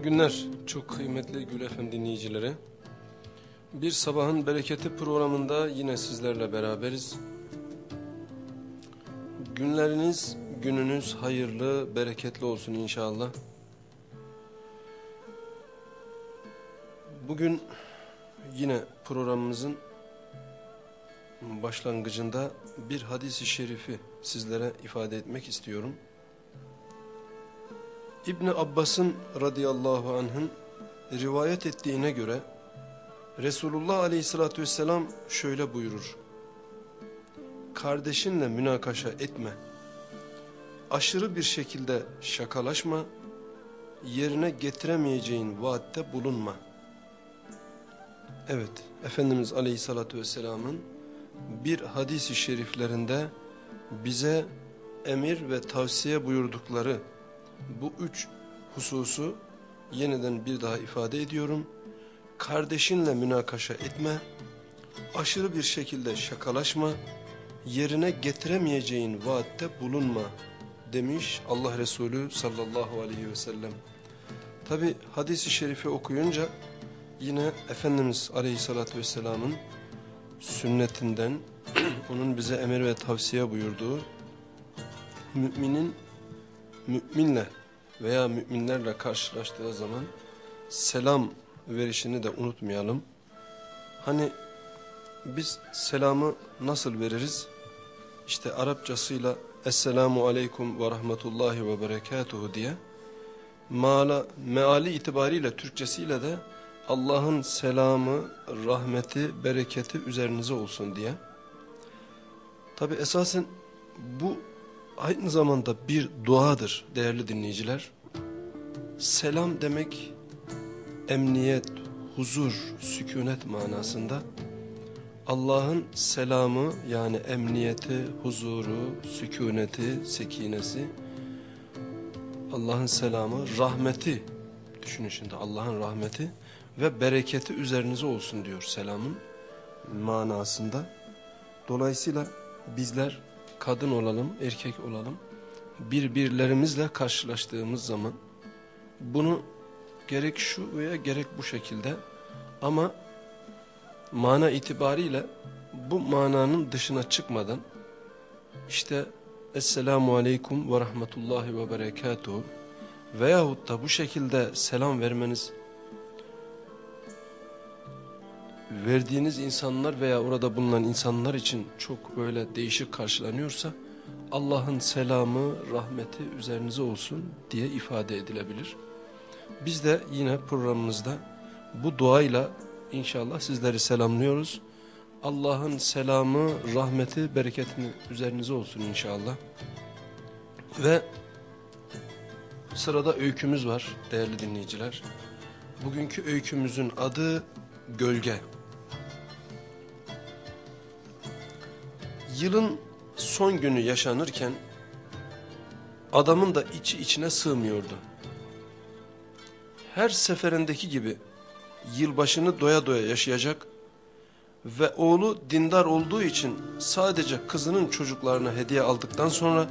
Hayırlı günler çok kıymetli Gül Efem dinleyicileri. Bir sabahın bereketi programında yine sizlerle beraberiz. Günleriniz, gününüz hayırlı, bereketli olsun inşallah. Bugün yine programımızın başlangıcında bir hadisi şerifi sizlere ifade etmek istiyorum. İbni Abbas'ın radıyallahu anh'ın rivayet ettiğine göre Resulullah aleyhissalatü vesselam şöyle buyurur. Kardeşinle münakaşa etme. Aşırı bir şekilde şakalaşma. Yerine getiremeyeceğin vaatte bulunma. Evet, Efendimiz aleyhissalatü vesselamın bir hadisi şeriflerinde bize emir ve tavsiye buyurdukları bu üç hususu yeniden bir daha ifade ediyorum. Kardeşinle münakaşa etme, aşırı bir şekilde şakalaşma, yerine getiremeyeceğin vaatte bulunma demiş Allah Resulü sallallahu aleyhi ve sellem. Tabi hadisi şerifi okuyunca yine Efendimiz aleyhissalatü vesselamın sünnetinden onun bize emir ve tavsiye buyurduğu müminin müminle veya müminlerle karşılaştığı zaman selam verişini de unutmayalım. Hani biz selamı nasıl veririz? İşte Arapçasıyla Esselamu Aleyküm ve Rahmetullahi ve Berekatuhu diye Mala, meali itibariyle Türkçesiyle de Allah'ın selamı, rahmeti, bereketi üzerinize olsun diye. Tabi esasen bu aynı zamanda bir duadır değerli dinleyiciler. Selam demek emniyet, huzur, sükunet manasında. Allah'ın selamı yani emniyeti, huzuru, sükuneti, sekinesi, Allah'ın selamı, rahmeti, düşünün şimdi Allah'ın rahmeti ve bereketi üzerinize olsun diyor selamın manasında. Dolayısıyla bizler kadın olalım, erkek olalım, birbirlerimizle karşılaştığımız zaman bunu gerek şu veya gerek bu şekilde ama mana itibariyle bu mananın dışına çıkmadan işte Esselamu Aleyküm ve Rahmetullahi ve Berekatuhu veyahut da bu şekilde selam vermeniz verdiğiniz insanlar veya orada bulunan insanlar için çok böyle değişik karşılanıyorsa Allah'ın selamı, rahmeti üzerinize olsun diye ifade edilebilir. Biz de yine programımızda bu duayla inşallah sizleri selamlıyoruz. Allah'ın selamı, rahmeti, bereketini üzerinize olsun inşallah. Ve sırada öykümüz var değerli dinleyiciler. Bugünkü öykümüzün adı Gölge. Yılın son günü yaşanırken adamın da içi içine sığmıyordu. Her seferindeki gibi yılbaşını doya doya yaşayacak ve oğlu dindar olduğu için sadece kızının çocuklarına hediye aldıktan sonra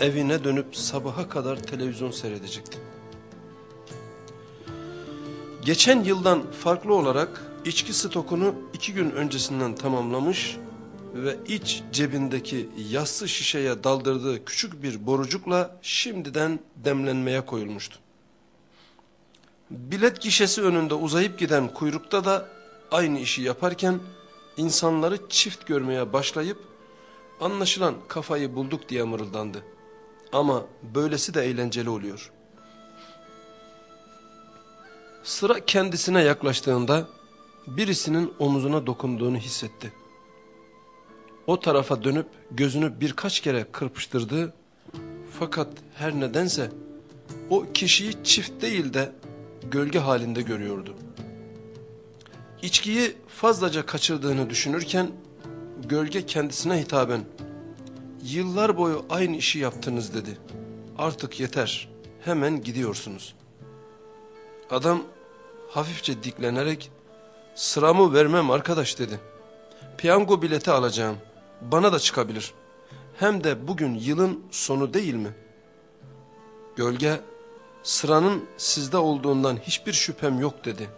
evine dönüp sabaha kadar televizyon seyredecekti. Geçen yıldan farklı olarak içki stokunu iki gün öncesinden tamamlamış ve iç cebindeki yassı şişeye daldırdığı küçük bir borucukla şimdiden demlenmeye koyulmuştu. Bilet gişesi önünde uzayıp giden kuyrukta da aynı işi yaparken insanları çift görmeye başlayıp anlaşılan kafayı bulduk diye mırıldandı. Ama böylesi de eğlenceli oluyor. Sıra kendisine yaklaştığında birisinin omuzuna dokunduğunu hissetti o tarafa dönüp gözünü birkaç kere kırpıştırdı. Fakat her nedense o kişiyi çift değil de gölge halinde görüyordu. İçkiyi fazlaca kaçırdığını düşünürken gölge kendisine hitaben yıllar boyu aynı işi yaptınız dedi. Artık yeter hemen gidiyorsunuz. Adam hafifçe diklenerek sıramı vermem arkadaş dedi. Piyango bileti alacağım bana da çıkabilir. Hem de bugün yılın sonu değil mi? Gölge Sıranın sizde olduğundan hiçbir şüphem yok dedi.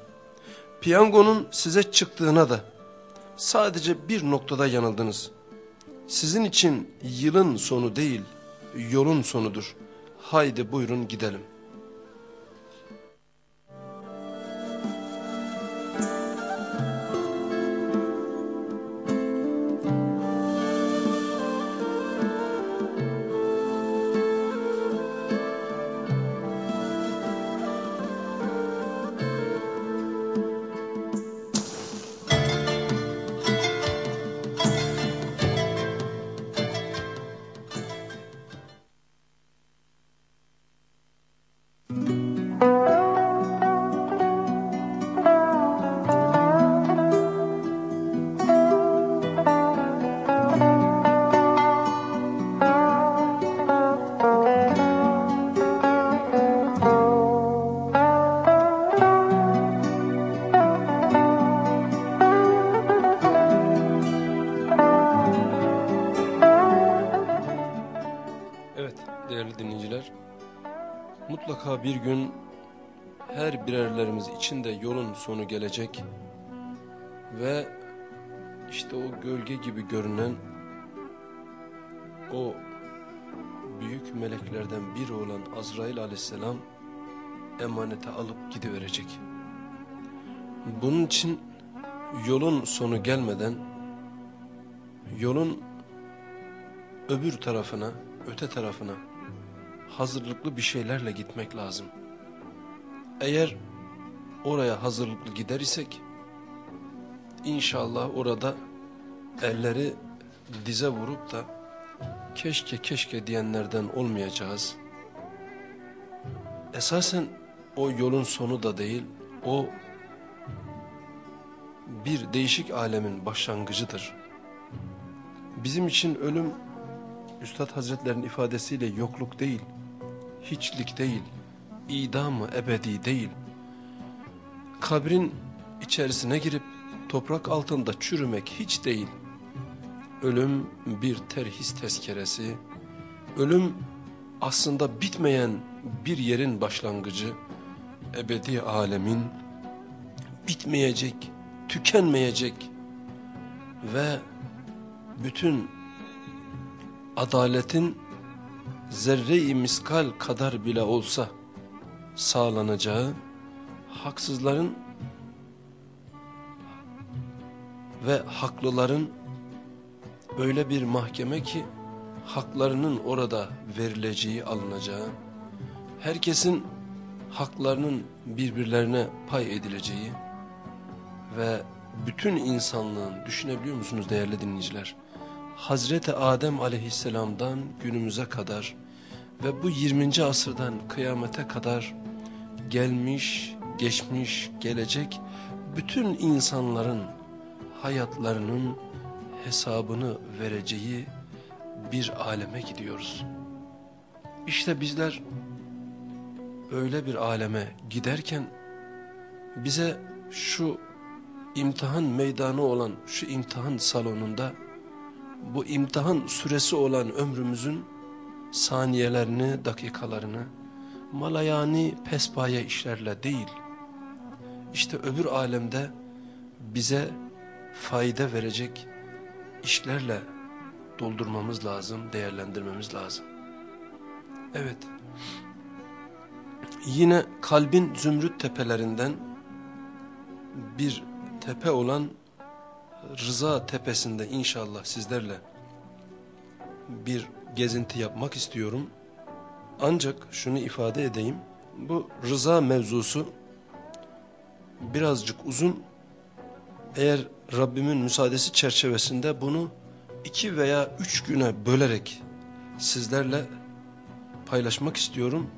Piyangonun size çıktığına da sadece bir noktada yanıldınız. Sizin için yılın sonu değil, yolun sonudur. Haydi buyurun gidelim.'' İçin de yolun sonu gelecek ve işte o gölge gibi görünen o büyük meleklerden biri olan Azrail aleyhisselam emanete alıp gidiverecek. Bunun için yolun sonu gelmeden yolun öbür tarafına, öte tarafına hazırlıklı bir şeylerle gitmek lazım. Eğer oraya hazırlıklı gider isek inşallah orada elleri dize vurup da keşke keşke diyenlerden olmayacağız. Esasen o yolun sonu da değil, o bir değişik alemin başlangıcıdır. Bizim için ölüm Üstad Hazretlerinin ifadesiyle yokluk değil, hiçlik değil, idamı ebedi değil. Kabrin içerisine girip toprak altında çürümek hiç değil. Ölüm bir terhis tezkeresi, ölüm aslında bitmeyen bir yerin başlangıcı, ebedi alemin bitmeyecek, tükenmeyecek ve bütün adaletin zerre-i miskal kadar bile olsa sağlanacağı, haksızların ve haklıların öyle bir mahkeme ki haklarının orada verileceği alınacağı, herkesin haklarının birbirlerine pay edileceği ve bütün insanlığın düşünebiliyor musunuz değerli dinleyiciler? Hazreti Adem aleyhisselamdan günümüze kadar ve bu 20. asırdan kıyamete kadar gelmiş, geçmiş, gelecek bütün insanların hayatlarının hesabını vereceği bir aleme gidiyoruz. İşte bizler öyle bir aleme giderken bize şu imtihan meydanı olan şu imtihan salonunda bu imtihan süresi olan ömrümüzün saniyelerini, dakikalarını malayani pespaye işlerle değil, işte öbür alemde bize fayda verecek işlerle doldurmamız lazım, değerlendirmemiz lazım. Evet, yine kalbin zümrüt tepelerinden bir tepe olan Rıza Tepesi'nde inşallah sizlerle bir gezinti yapmak istiyorum. Ancak şunu ifade edeyim. Bu rıza mevzusu birazcık uzun. Eğer Rabbimin müsaadesi çerçevesinde bunu iki veya üç güne bölerek sizlerle paylaşmak istiyorum.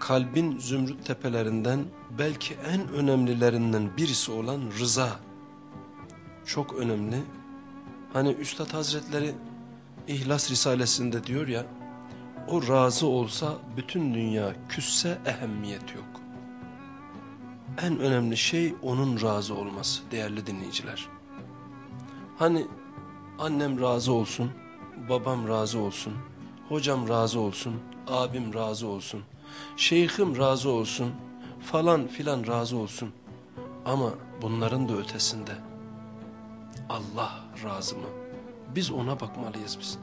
Kalbin zümrüt tepelerinden belki en önemlilerinden birisi olan rıza çok önemli. Hani Üstad Hazretleri İhlas Risalesinde diyor ya, o razı olsa bütün dünya küsse ehemmiyet yok. En önemli şey onun razı olması değerli dinleyiciler. Hani annem razı olsun, babam razı olsun, hocam razı olsun, abim razı olsun. şeyhim razı olsun, falan filan razı olsun. Ama bunların da ötesinde Allah razı mı? Biz ona bakmalıyız biz.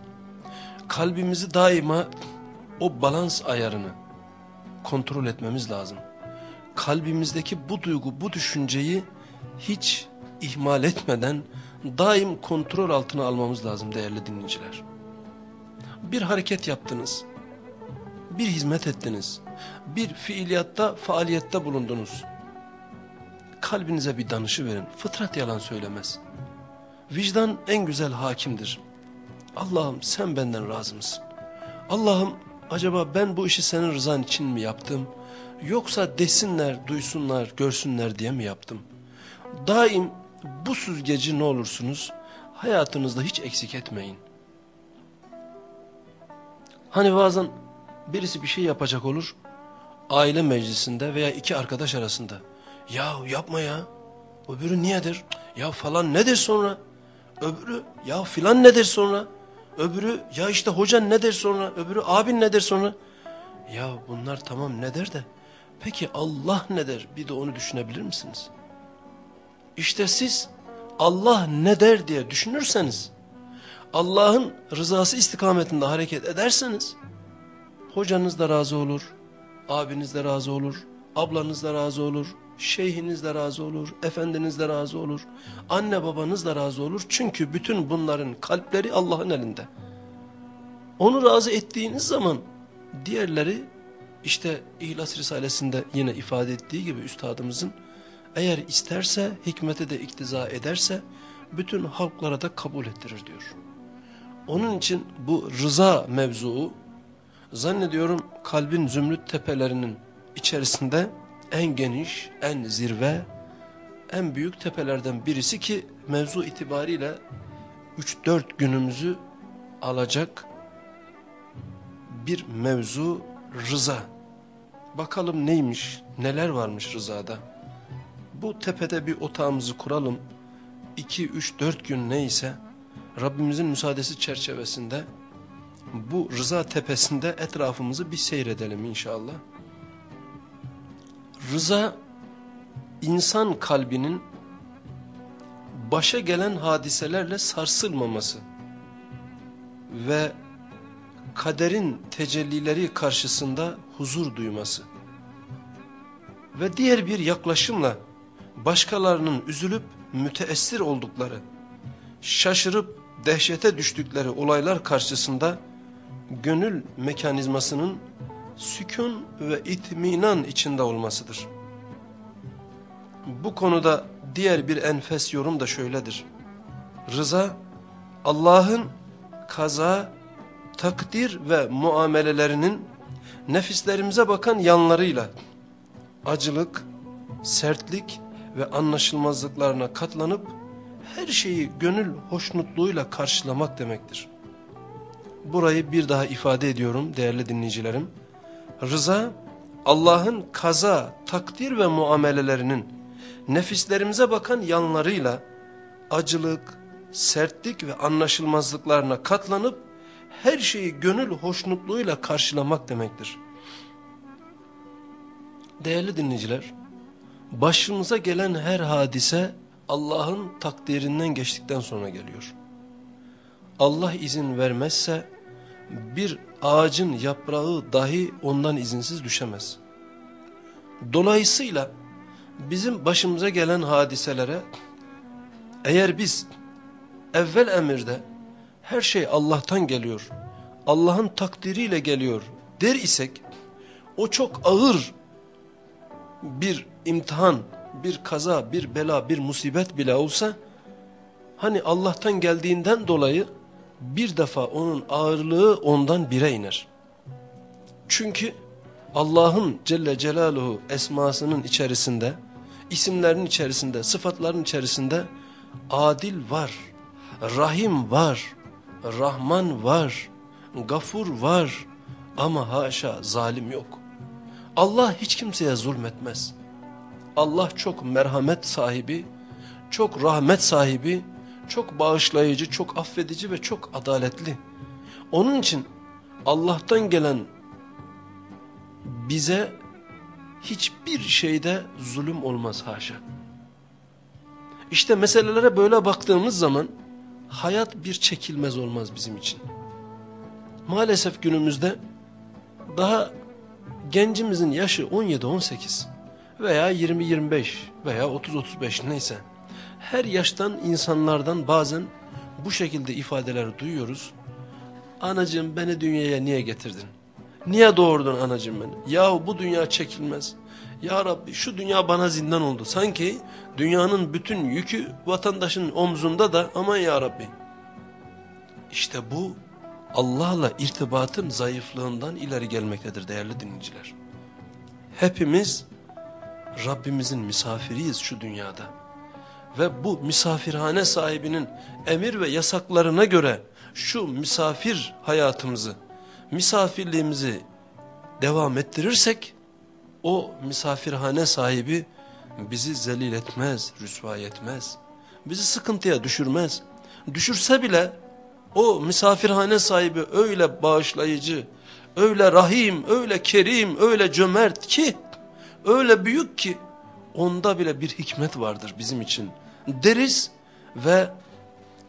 Kalbimizi daima o balans ayarını kontrol etmemiz lazım. Kalbimizdeki bu duygu, bu düşünceyi hiç ihmal etmeden daim kontrol altına almamız lazım değerli dinleyiciler. Bir hareket yaptınız, bir hizmet ettiniz, bir fiiliyatta, faaliyette bulundunuz. Kalbinize bir danışı verin. Fıtrat yalan söylemez. Vicdan en güzel hakimdir. Allah'ım sen benden razı mısın? Allah'ım acaba ben bu işi senin rızan için mi yaptım? Yoksa desinler, duysunlar, görsünler diye mi yaptım? Daim bu süzgeci ne olursunuz hayatınızda hiç eksik etmeyin. Hani bazen birisi bir şey yapacak olur aile meclisinde veya iki arkadaş arasında. Ya yapma ya öbürü niyedir? Ya falan nedir sonra? Öbürü ya filan nedir sonra? Öbürü ya işte hocan nedir sonra? Öbürü abin nedir sonra? Ya bunlar tamam nedir de peki Allah nedir? Bir de onu düşünebilir misiniz? İşte siz Allah ne der diye düşünürseniz, Allah'ın rızası istikametinde hareket ederseniz, hocanız da razı olur, abiniz de razı olur, ablanız da razı olur, şeyhiniz de razı olur, efendiniz de razı olur, anne babanız da razı olur. Çünkü bütün bunların kalpleri Allah'ın elinde. Onu razı ettiğiniz zaman diğerleri işte İhlas Risalesi'nde yine ifade ettiği gibi üstadımızın eğer isterse hikmete de iktiza ederse bütün halklara da kabul ettirir diyor. Onun için bu rıza mevzuu zannediyorum kalbin zümrüt tepelerinin içerisinde en geniş, en zirve, en büyük tepelerden birisi ki mevzu itibariyle 3-4 günümüzü alacak bir mevzu rıza. Bakalım neymiş, neler varmış rızada. Bu tepede bir otağımızı kuralım. 2-3-4 gün neyse Rabbimizin müsaadesi çerçevesinde bu rıza tepesinde etrafımızı bir seyredelim inşallah. Rıza insan kalbinin başa gelen hadiselerle sarsılmaması ve kaderin tecellileri karşısında huzur duyması ve diğer bir yaklaşımla başkalarının üzülüp müteessir oldukları, şaşırıp dehşete düştükleri olaylar karşısında gönül mekanizmasının sükun ve itminan içinde olmasıdır. Bu konuda diğer bir enfes yorum da şöyledir. Rıza, Allah'ın kaza, takdir ve muamelelerinin nefislerimize bakan yanlarıyla acılık, sertlik ve anlaşılmazlıklarına katlanıp her şeyi gönül hoşnutluğuyla karşılamak demektir. Burayı bir daha ifade ediyorum değerli dinleyicilerim. Rıza Allah'ın kaza, takdir ve muamelelerinin nefislerimize bakan yanlarıyla acılık, sertlik ve anlaşılmazlıklarına katlanıp her şeyi gönül hoşnutluğuyla karşılamak demektir. Değerli dinleyiciler, başımıza gelen her hadise Allah'ın takdirinden geçtikten sonra geliyor. Allah izin vermezse bir ağacın yaprağı dahi ondan izinsiz düşemez. Dolayısıyla bizim başımıza gelen hadiselere eğer biz evvel emirde her şey Allah'tan geliyor, Allah'ın takdiriyle geliyor der isek o çok ağır bir imtihan, bir kaza, bir bela, bir musibet bile olsa hani Allah'tan geldiğinden dolayı bir defa onun ağırlığı ondan bire iner. Çünkü Allah'ın Celle Celaluhu esmasının içerisinde, isimlerin içerisinde, sıfatların içerisinde adil var, rahim var, rahman var, gafur var ama haşa zalim yok. Allah hiç kimseye zulmetmez. Allah çok merhamet sahibi, çok rahmet sahibi, çok bağışlayıcı, çok affedici ve çok adaletli. Onun için Allah'tan gelen bize hiçbir şeyde zulüm olmaz haşa. İşte meselelere böyle baktığımız zaman hayat bir çekilmez olmaz bizim için. Maalesef günümüzde daha gencimizin yaşı 17-18 veya 20-25 veya 30-35 neyse her yaştan insanlardan bazen bu şekilde ifadeler duyuyoruz. Anacığım beni dünyaya niye getirdin? Niye doğurdun anacığım beni? Yahu bu dünya çekilmez. Ya Rabbi şu dünya bana zindan oldu. Sanki dünyanın bütün yükü vatandaşın omzunda da aman ya Rabbi. İşte bu Allah'la irtibatın zayıflığından ileri gelmektedir değerli dinleyiciler. Hepimiz Rabbimizin misafiriyiz şu dünyada. Ve bu misafirhane sahibinin emir ve yasaklarına göre şu misafir hayatımızı, misafirliğimizi devam ettirirsek o misafirhane sahibi bizi zelil etmez, rüsvay etmez. Bizi sıkıntıya düşürmez. Düşürse bile o misafirhane sahibi öyle bağışlayıcı, öyle rahim, öyle kerim, öyle cömert ki, öyle büyük ki onda bile bir hikmet vardır bizim için deriz ve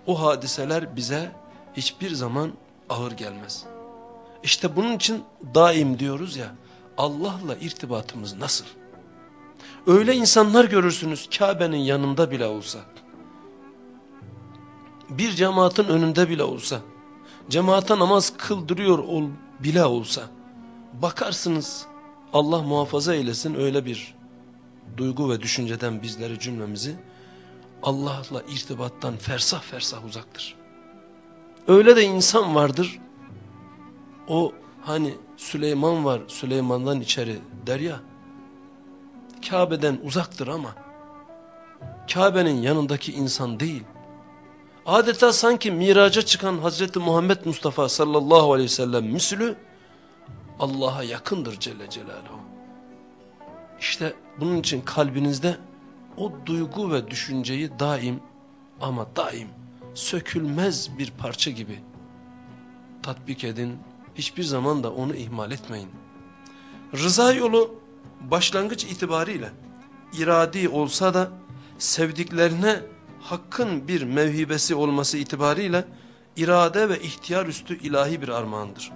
o hadiseler bize hiçbir zaman ağır gelmez. İşte bunun için daim diyoruz ya Allah'la irtibatımız nasıl? Öyle insanlar görürsünüz Kabe'nin yanında bile olsa. Bir cemaatin önünde bile olsa. Cemaate namaz kıldırıyor ol, bile olsa. Bakarsınız Allah muhafaza eylesin öyle bir duygu ve düşünceden bizleri cümlemizi Allah'la irtibattan fersah fersah uzaktır. Öyle de insan vardır. O hani Süleyman var Süleyman'dan içeri der ya. Kabe'den uzaktır ama Kabe'nin yanındaki insan değil. Adeta sanki miraca çıkan Hazreti Muhammed Mustafa sallallahu aleyhi ve sellem müslü Allah'a yakındır Celle Celaluhu. İşte bunun için kalbinizde o duygu ve düşünceyi daim ama daim sökülmez bir parça gibi tatbik edin. Hiçbir zaman da onu ihmal etmeyin. Rıza yolu başlangıç itibariyle iradi olsa da sevdiklerine hakkın bir mevhibesi olması itibariyle irade ve ihtiyar üstü ilahi bir armağandır.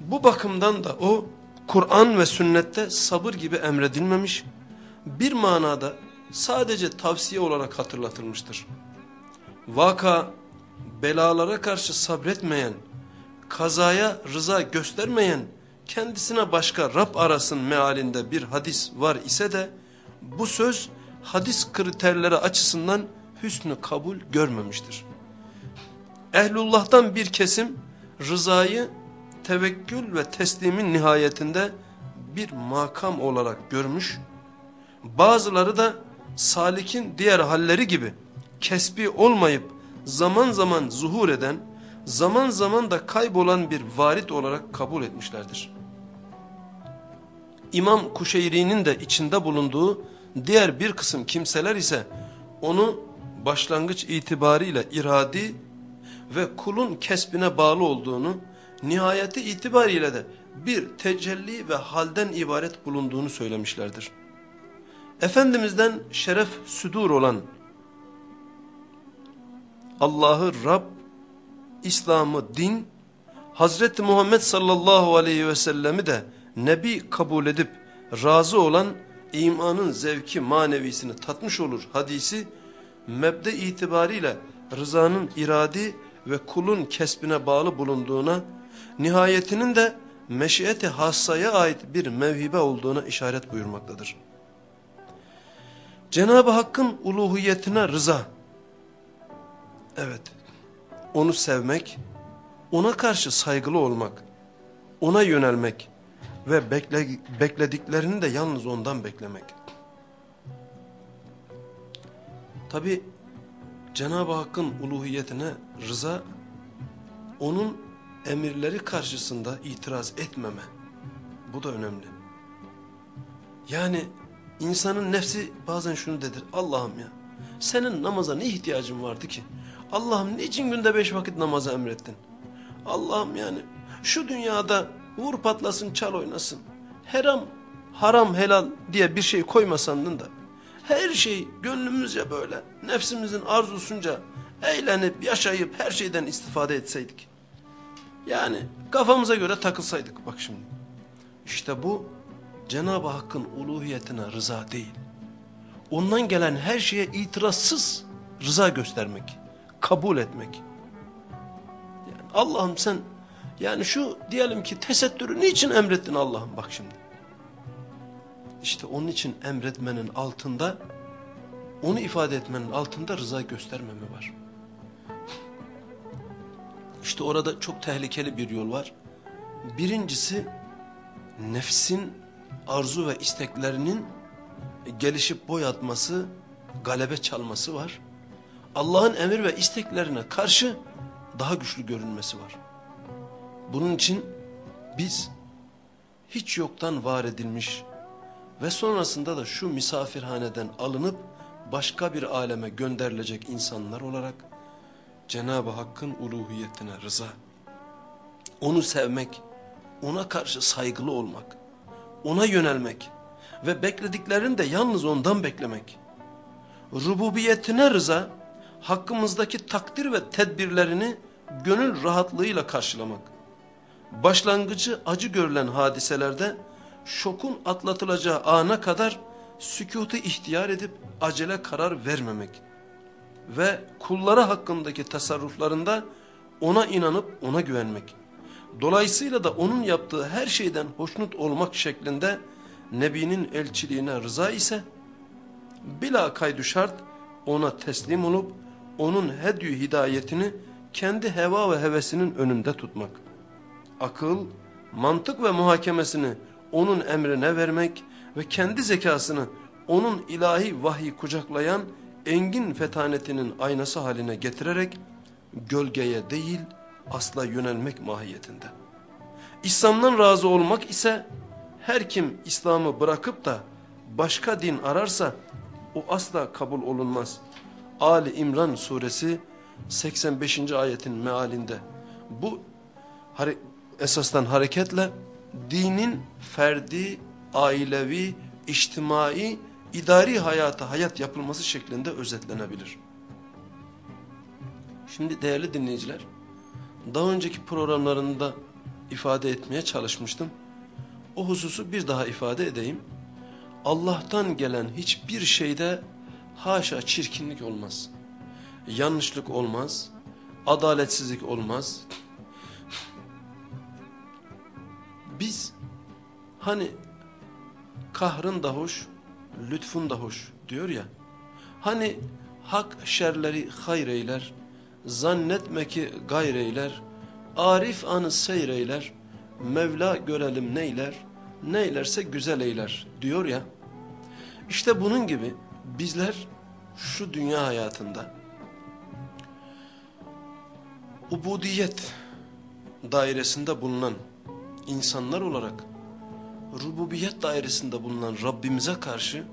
Bu bakımdan da o Kur'an ve sünnette sabır gibi emredilmemiş, bir manada sadece tavsiye olarak hatırlatılmıştır. Vaka belalara karşı sabretmeyen, kazaya rıza göstermeyen, kendisine başka Rab arasın mealinde bir hadis var ise de bu söz hadis kriterleri açısından hüsnü kabul görmemiştir. Ehlullah'tan bir kesim rızayı tevekkül ve teslimin nihayetinde bir makam olarak görmüş, bazıları da salikin diğer halleri gibi kesbi olmayıp zaman zaman zuhur eden, zaman zaman da kaybolan bir varit olarak kabul etmişlerdir. İmam Kuşeyri'nin de içinde bulunduğu diğer bir kısım kimseler ise onu başlangıç itibariyle iradi ve kulun kesbine bağlı olduğunu, nihayeti itibariyle de bir tecelli ve halden ibaret bulunduğunu söylemişlerdir. Efendimiz'den şeref südur olan Allah'ı Rab, İslam'ı din, Hazreti Muhammed sallallahu aleyhi ve sellemi de Nebi kabul edip razı olan imanın zevki manevisini tatmış olur hadisi mebde itibariyle rızanın iradi ve kulun kesbine bağlı bulunduğuna nihayetinin de meşiyeti hassaya ait bir mevhibe olduğuna işaret buyurmaktadır. Cenab-ı Hakk'ın uluhiyetine rıza. Evet, onu sevmek, ona karşı saygılı olmak, ona yönelmek ve bekle, beklediklerini de yalnız ondan beklemek. Tabi Cenab-ı Hakk'ın uluhiyetine rıza, onun emirleri karşısında itiraz etmeme. Bu da önemli. Yani insanın nefsi bazen şunu dedir. Allah'ım ya senin namaza ne ihtiyacın vardı ki? Allah'ım niçin günde beş vakit namaza emrettin? Allah'ım yani şu dünyada vur patlasın çal oynasın. haram, haram helal diye bir şey koymasandın da her şey gönlümüzce böyle nefsimizin arzusunca eğlenip yaşayıp her şeyden istifade etseydik. Yani kafamıza göre takılsaydık bak şimdi. İşte bu Cenab-ı Hakk'ın uluhiyetine rıza değil. Ondan gelen her şeye itirazsız rıza göstermek, kabul etmek. Yani Allah'ım sen yani şu diyelim ki tesettürü niçin emrettin Allah'ım bak şimdi. İşte onun için emretmenin altında onu ifade etmenin altında rıza göstermeme var. İşte orada çok tehlikeli bir yol var. Birincisi nefsin arzu ve isteklerinin gelişip boy atması, galebe çalması var. Allah'ın emir ve isteklerine karşı daha güçlü görünmesi var. Bunun için biz hiç yoktan var edilmiş ve sonrasında da şu misafirhaneden alınıp başka bir aleme gönderilecek insanlar olarak Cenab-ı Hakk'ın uluhiyetine rıza, onu sevmek, ona karşı saygılı olmak, ona yönelmek ve beklediklerini de yalnız ondan beklemek. Rububiyetine rıza, hakkımızdaki takdir ve tedbirlerini gönül rahatlığıyla karşılamak. Başlangıcı acı görülen hadiselerde şokun atlatılacağı ana kadar sükutu ihtiyar edip acele karar vermemek. Ve kulları hakkındaki tasarruflarında ona inanıp ona güvenmek. Dolayısıyla da onun yaptığı her şeyden hoşnut olmak şeklinde Nebi'nin elçiliğine rıza ise bila kaydu şart ona teslim olup onun hedü hidayetini kendi heva ve hevesinin önünde tutmak. Akıl, mantık ve muhakemesini onun emrine vermek ve kendi zekasını onun ilahi vahyi kucaklayan engin fetanetinin aynası haline getirerek gölgeye değil asla yönelmek mahiyetinde. İslam'dan razı olmak ise her kim İslam'ı bırakıp da başka din ararsa o asla kabul olunmaz. Ali İmran suresi 85. ayetin mealinde bu esasdan hareketle dinin ferdi, ailevi, içtimai, idari hayata hayat yapılması şeklinde özetlenebilir. Şimdi değerli dinleyiciler, daha önceki programlarında ifade etmeye çalışmıştım. O hususu bir daha ifade edeyim. Allah'tan gelen hiçbir şeyde haşa çirkinlik olmaz. Yanlışlık olmaz, adaletsizlik olmaz. Biz hani kahrın da hoş, lütfun da hoş diyor ya. Hani hak şerleri hayreyler, zannetme ki gayreyler, arif anı seyreyler, Mevla görelim neyler, neylerse güzel eyler diyor ya. İşte bunun gibi bizler şu dünya hayatında ubudiyet dairesinde bulunan insanlar olarak rububiyet dairesinde bulunan Rabbimize karşı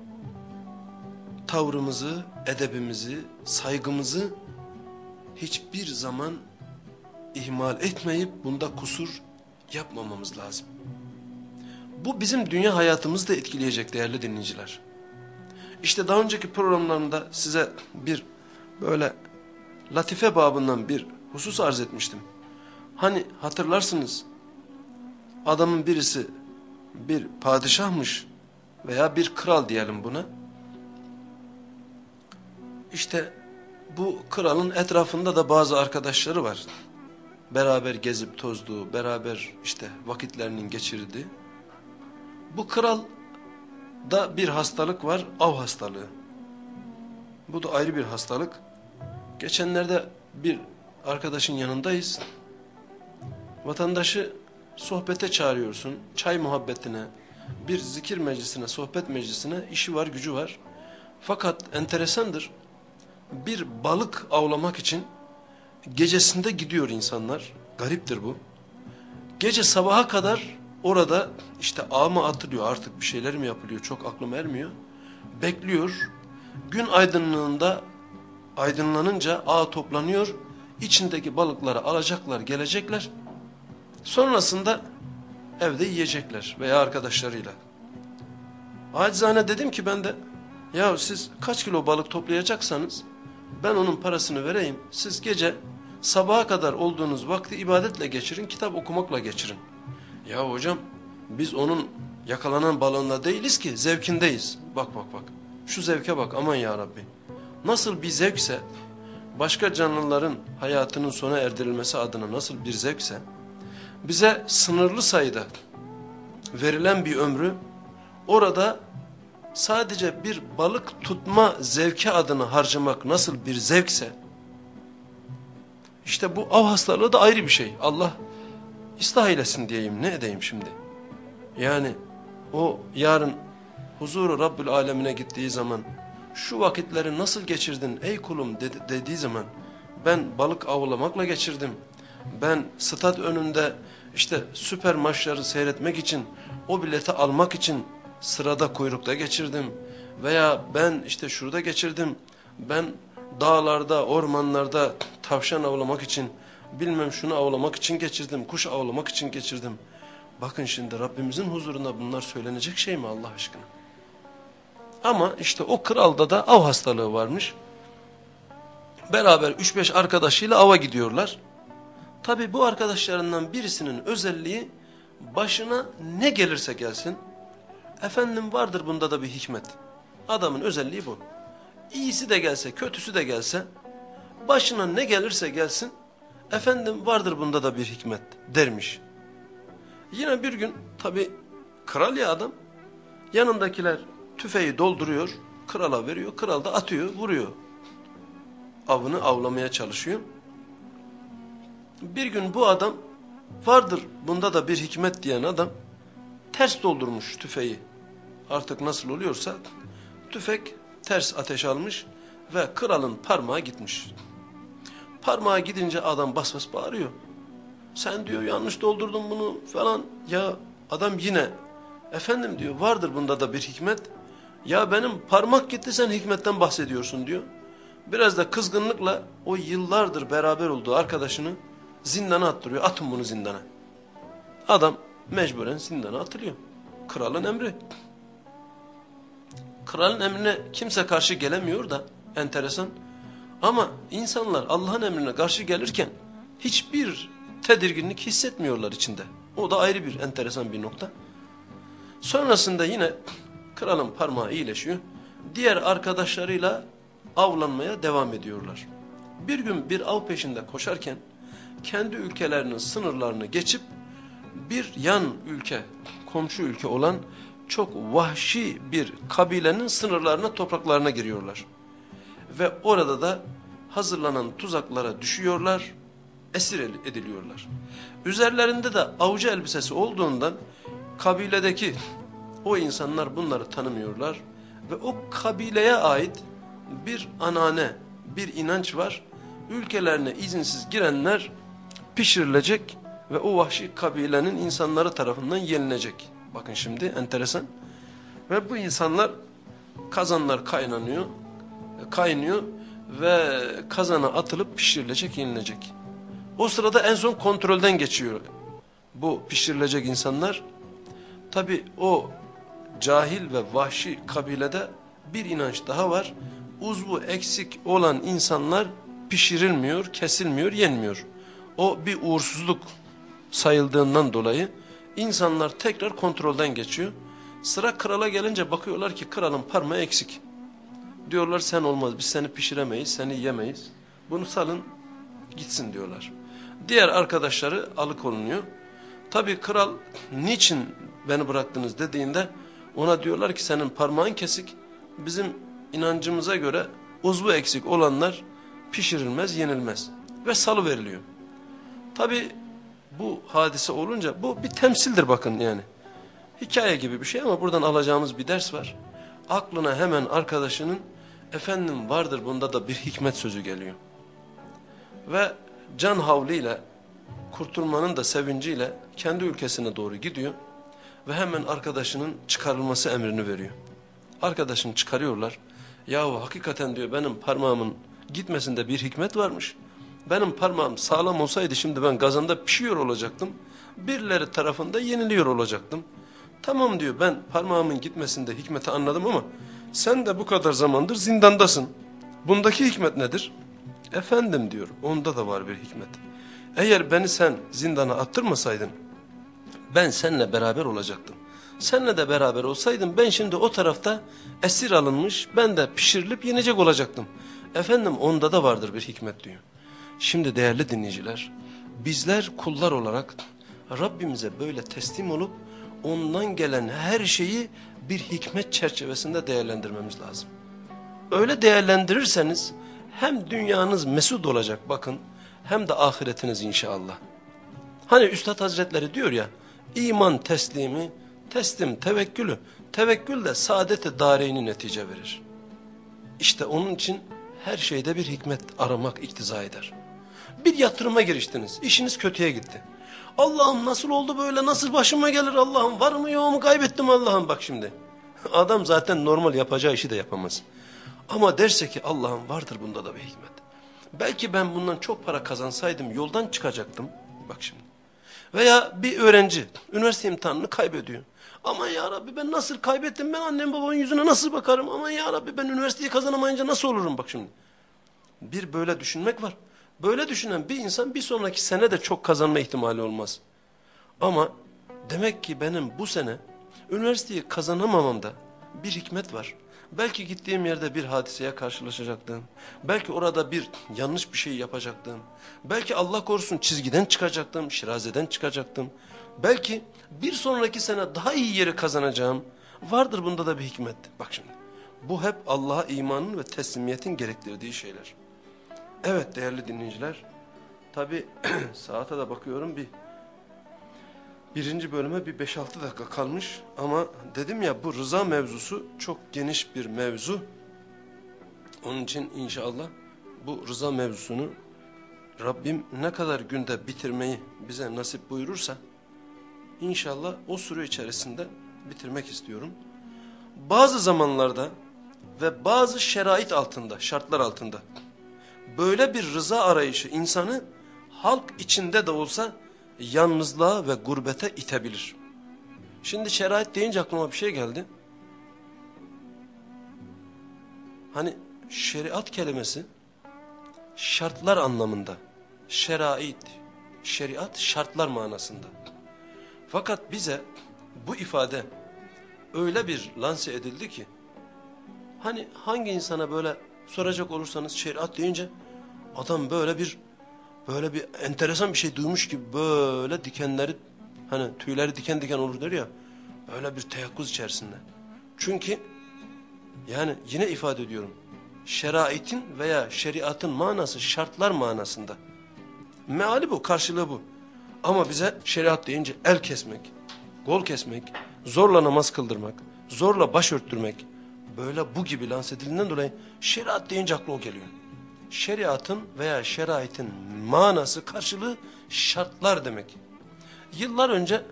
tavrımızı, edebimizi, saygımızı hiçbir zaman ihmal etmeyip bunda kusur yapmamamız lazım. Bu bizim dünya hayatımızı da etkileyecek değerli dinleyiciler. İşte daha önceki programlarımda size bir böyle latife babından bir husus arz etmiştim. Hani hatırlarsınız adamın birisi bir padişahmış veya bir kral diyelim buna. İşte bu kralın etrafında da bazı arkadaşları var. Beraber gezip tozduğu, beraber işte vakitlerinin geçirdiği. Bu kral da bir hastalık var, av hastalığı. Bu da ayrı bir hastalık. Geçenlerde bir arkadaşın yanındayız. Vatandaşı sohbete çağırıyorsun, çay muhabbetine, bir zikir meclisine, sohbet meclisine işi var, gücü var. Fakat enteresandır, bir balık avlamak için gecesinde gidiyor insanlar, gariptir bu. Gece sabaha kadar orada işte ağ mı atılıyor artık bir şeyler mi yapılıyor çok aklım ermiyor. Bekliyor, gün aydınlığında aydınlanınca ağ toplanıyor, içindeki balıkları alacaklar, gelecekler. Sonrasında evde yiyecekler veya arkadaşlarıyla. Acizane dedim ki ben de ya siz kaç kilo balık toplayacaksanız ben onun parasını vereyim. Siz gece sabaha kadar olduğunuz vakti ibadetle geçirin, kitap okumakla geçirin. Ya hocam biz onun yakalanan balığında değiliz ki zevkindeyiz. Bak bak bak şu zevke bak aman ya Rabbi. Nasıl bir zevkse başka canlıların hayatının sona erdirilmesi adına nasıl bir zevkse bize sınırlı sayıda verilen bir ömrü orada sadece bir balık tutma zevki adına harcamak nasıl bir zevkse işte bu av hastalığı da ayrı bir şey. Allah ıslah eylesin diyeyim ne edeyim şimdi. Yani o yarın huzuru Rabbül Alemine gittiği zaman şu vakitleri nasıl geçirdin ey kulum dedi, dediği zaman ben balık avlamakla geçirdim. Ben stat önünde işte süper maçları seyretmek için o bileti almak için sırada kuyrukta geçirdim. Veya ben işte şurada geçirdim. Ben dağlarda, ormanlarda tavşan avlamak için, bilmem şunu avlamak için geçirdim, kuş avlamak için geçirdim. Bakın şimdi Rabbimizin huzurunda bunlar söylenecek şey mi Allah aşkına? Ama işte o kralda da av hastalığı varmış. Beraber 3-5 arkadaşıyla ava gidiyorlar. Tabi bu arkadaşlarından birisinin özelliği başına ne gelirse gelsin. Efendim vardır bunda da bir hikmet. Adamın özelliği bu. İyisi de gelse kötüsü de gelse başına ne gelirse gelsin efendim vardır bunda da bir hikmet dermiş. Yine bir gün tabi kral ya adam yanındakiler tüfeği dolduruyor krala veriyor kral da atıyor vuruyor. Avını avlamaya çalışıyor. Bir gün bu adam vardır bunda da bir hikmet diyen adam ters doldurmuş tüfeği. Artık nasıl oluyorsa tüfek ters ateş almış ve kralın parmağı gitmiş. Parmağı gidince adam bas bas bağırıyor. Sen diyor yanlış doldurdun bunu falan. Ya adam yine efendim diyor vardır bunda da bir hikmet. Ya benim parmak gitti sen hikmetten bahsediyorsun diyor. Biraz da kızgınlıkla o yıllardır beraber olduğu arkadaşını zindana attırıyor. Atın bunu zindana. Adam mecburen zindana atılıyor. Kralın emri. Kralın emrine kimse karşı gelemiyor da enteresan. Ama insanlar Allah'ın emrine karşı gelirken hiçbir tedirginlik hissetmiyorlar içinde. O da ayrı bir enteresan bir nokta. Sonrasında yine kralın parmağı iyileşiyor. Diğer arkadaşlarıyla avlanmaya devam ediyorlar. Bir gün bir av peşinde koşarken kendi ülkelerinin sınırlarını geçip bir yan ülke, komşu ülke olan çok vahşi bir kabilenin sınırlarına, topraklarına giriyorlar. Ve orada da hazırlanan tuzaklara düşüyorlar, esir ediliyorlar. Üzerlerinde de avcı elbisesi olduğundan kabiledeki o insanlar bunları tanımıyorlar ve o kabileye ait bir anane, bir inanç var. Ülkelerine izinsiz girenler pişirilecek ve o vahşi kabilenin insanları tarafından yenilecek. Bakın şimdi enteresan. Ve bu insanlar kazanlar kaynanıyor, kaynıyor ve kazana atılıp pişirilecek, yenilecek. O sırada en son kontrolden geçiyor bu pişirilecek insanlar. Tabi o cahil ve vahşi kabilede bir inanç daha var. Uzvu eksik olan insanlar pişirilmiyor, kesilmiyor, yenmiyor. O bir uğursuzluk sayıldığından dolayı insanlar tekrar kontrolden geçiyor. Sıra krala gelince bakıyorlar ki kralın parmağı eksik. Diyorlar sen olmaz biz seni pişiremeyiz, seni yemeyiz. Bunu salın gitsin diyorlar. Diğer arkadaşları alıkonuyor. Tabi kral niçin beni bıraktınız dediğinde ona diyorlar ki senin parmağın kesik. Bizim inancımıza göre uzvu eksik olanlar pişirilmez, yenilmez ve salı veriliyor. Tabi bu hadise olunca bu bir temsildir bakın yani. Hikaye gibi bir şey ama buradan alacağımız bir ders var. Aklına hemen arkadaşının efendim vardır bunda da bir hikmet sözü geliyor. Ve can havliyle kurtulmanın da sevinciyle kendi ülkesine doğru gidiyor ve hemen arkadaşının çıkarılması emrini veriyor. Arkadaşını çıkarıyorlar. Yahu hakikaten diyor benim parmağımın gitmesinde bir hikmet varmış. Benim parmağım sağlam olsaydı şimdi ben gazanda pişiyor olacaktım. Birileri tarafında yeniliyor olacaktım. Tamam diyor ben parmağımın gitmesinde hikmeti anladım ama sen de bu kadar zamandır zindandasın. Bundaki hikmet nedir? Efendim diyor onda da var bir hikmet. Eğer beni sen zindana attırmasaydın ben seninle beraber olacaktım. Seninle de beraber olsaydım ben şimdi o tarafta esir alınmış ben de pişirilip yenecek olacaktım. Efendim onda da vardır bir hikmet diyor. Şimdi değerli dinleyiciler bizler kullar olarak Rabbimize böyle teslim olup ondan gelen her şeyi bir hikmet çerçevesinde değerlendirmemiz lazım. Öyle değerlendirirseniz hem dünyanız mesut olacak bakın hem de ahiretiniz inşallah. Hani Üstad Hazretleri diyor ya iman teslimi, teslim tevekkülü, tevekkül de saadeti dareyni netice verir. İşte onun için her şeyde bir hikmet aramak iktiza eder. Bir yatırıma giriştiniz, işiniz kötüye gitti. Allah'ım nasıl oldu böyle, nasıl başıma gelir Allah'ım, var mı yok mu kaybettim Allah'ım bak şimdi. Adam zaten normal yapacağı işi de yapamaz. Ama derse ki Allah'ım vardır bunda da bir hikmet. Belki ben bundan çok para kazansaydım yoldan çıkacaktım. Bak şimdi. Veya bir öğrenci üniversite imtihanını kaybediyor. Aman ya Rabbi ben nasıl kaybettim ben annem babamın yüzüne nasıl bakarım. Aman ya Rabbi ben üniversiteyi kazanamayınca nasıl olurum bak şimdi. Bir böyle düşünmek var. Böyle düşünen bir insan bir sonraki sene de çok kazanma ihtimali olmaz. Ama demek ki benim bu sene üniversiteyi kazanamamamda bir hikmet var. Belki gittiğim yerde bir hadiseye karşılaşacaktım. Belki orada bir yanlış bir şey yapacaktım. Belki Allah korusun çizgiden çıkacaktım, şirazeden çıkacaktım. Belki bir sonraki sene daha iyi yeri kazanacağım. Vardır bunda da bir hikmet. Bak şimdi. Bu hep Allah'a imanın ve teslimiyetin gerektirdiği şeyler. Evet değerli dinleyiciler. Tabi saate de bakıyorum bir birinci bölüme bir 5-6 dakika kalmış ama dedim ya bu rıza mevzusu çok geniş bir mevzu. Onun için inşallah bu rıza mevzusunu Rabbim ne kadar günde bitirmeyi bize nasip buyurursa inşallah o süre içerisinde bitirmek istiyorum. Bazı zamanlarda ve bazı şerait altında, şartlar altında böyle bir rıza arayışı insanı halk içinde de olsa yalnızlığa ve gurbete itebilir. Şimdi şerait deyince aklıma bir şey geldi. Hani şeriat kelimesi şartlar anlamında. Şerait, şeriat şartlar manasında. Fakat bize bu ifade öyle bir lanse edildi ki hani hangi insana böyle soracak olursanız şeriat deyince adam böyle bir böyle bir enteresan bir şey duymuş gibi böyle dikenleri hani tüyleri diken diken olur der ya böyle bir teyakkuz içerisinde. Çünkü yani yine ifade ediyorum şeraitin veya şeriatın manası şartlar manasında. Meali bu karşılığı bu. Ama bize şeriat deyince el kesmek, gol kesmek, zorla namaz kıldırmak, zorla baş örttürmek böyle bu gibi lanse edildiğinden dolayı şeriat deyince aklı o geliyor şeriatın veya şeraitin manası karşılığı şartlar demek. Yıllar önce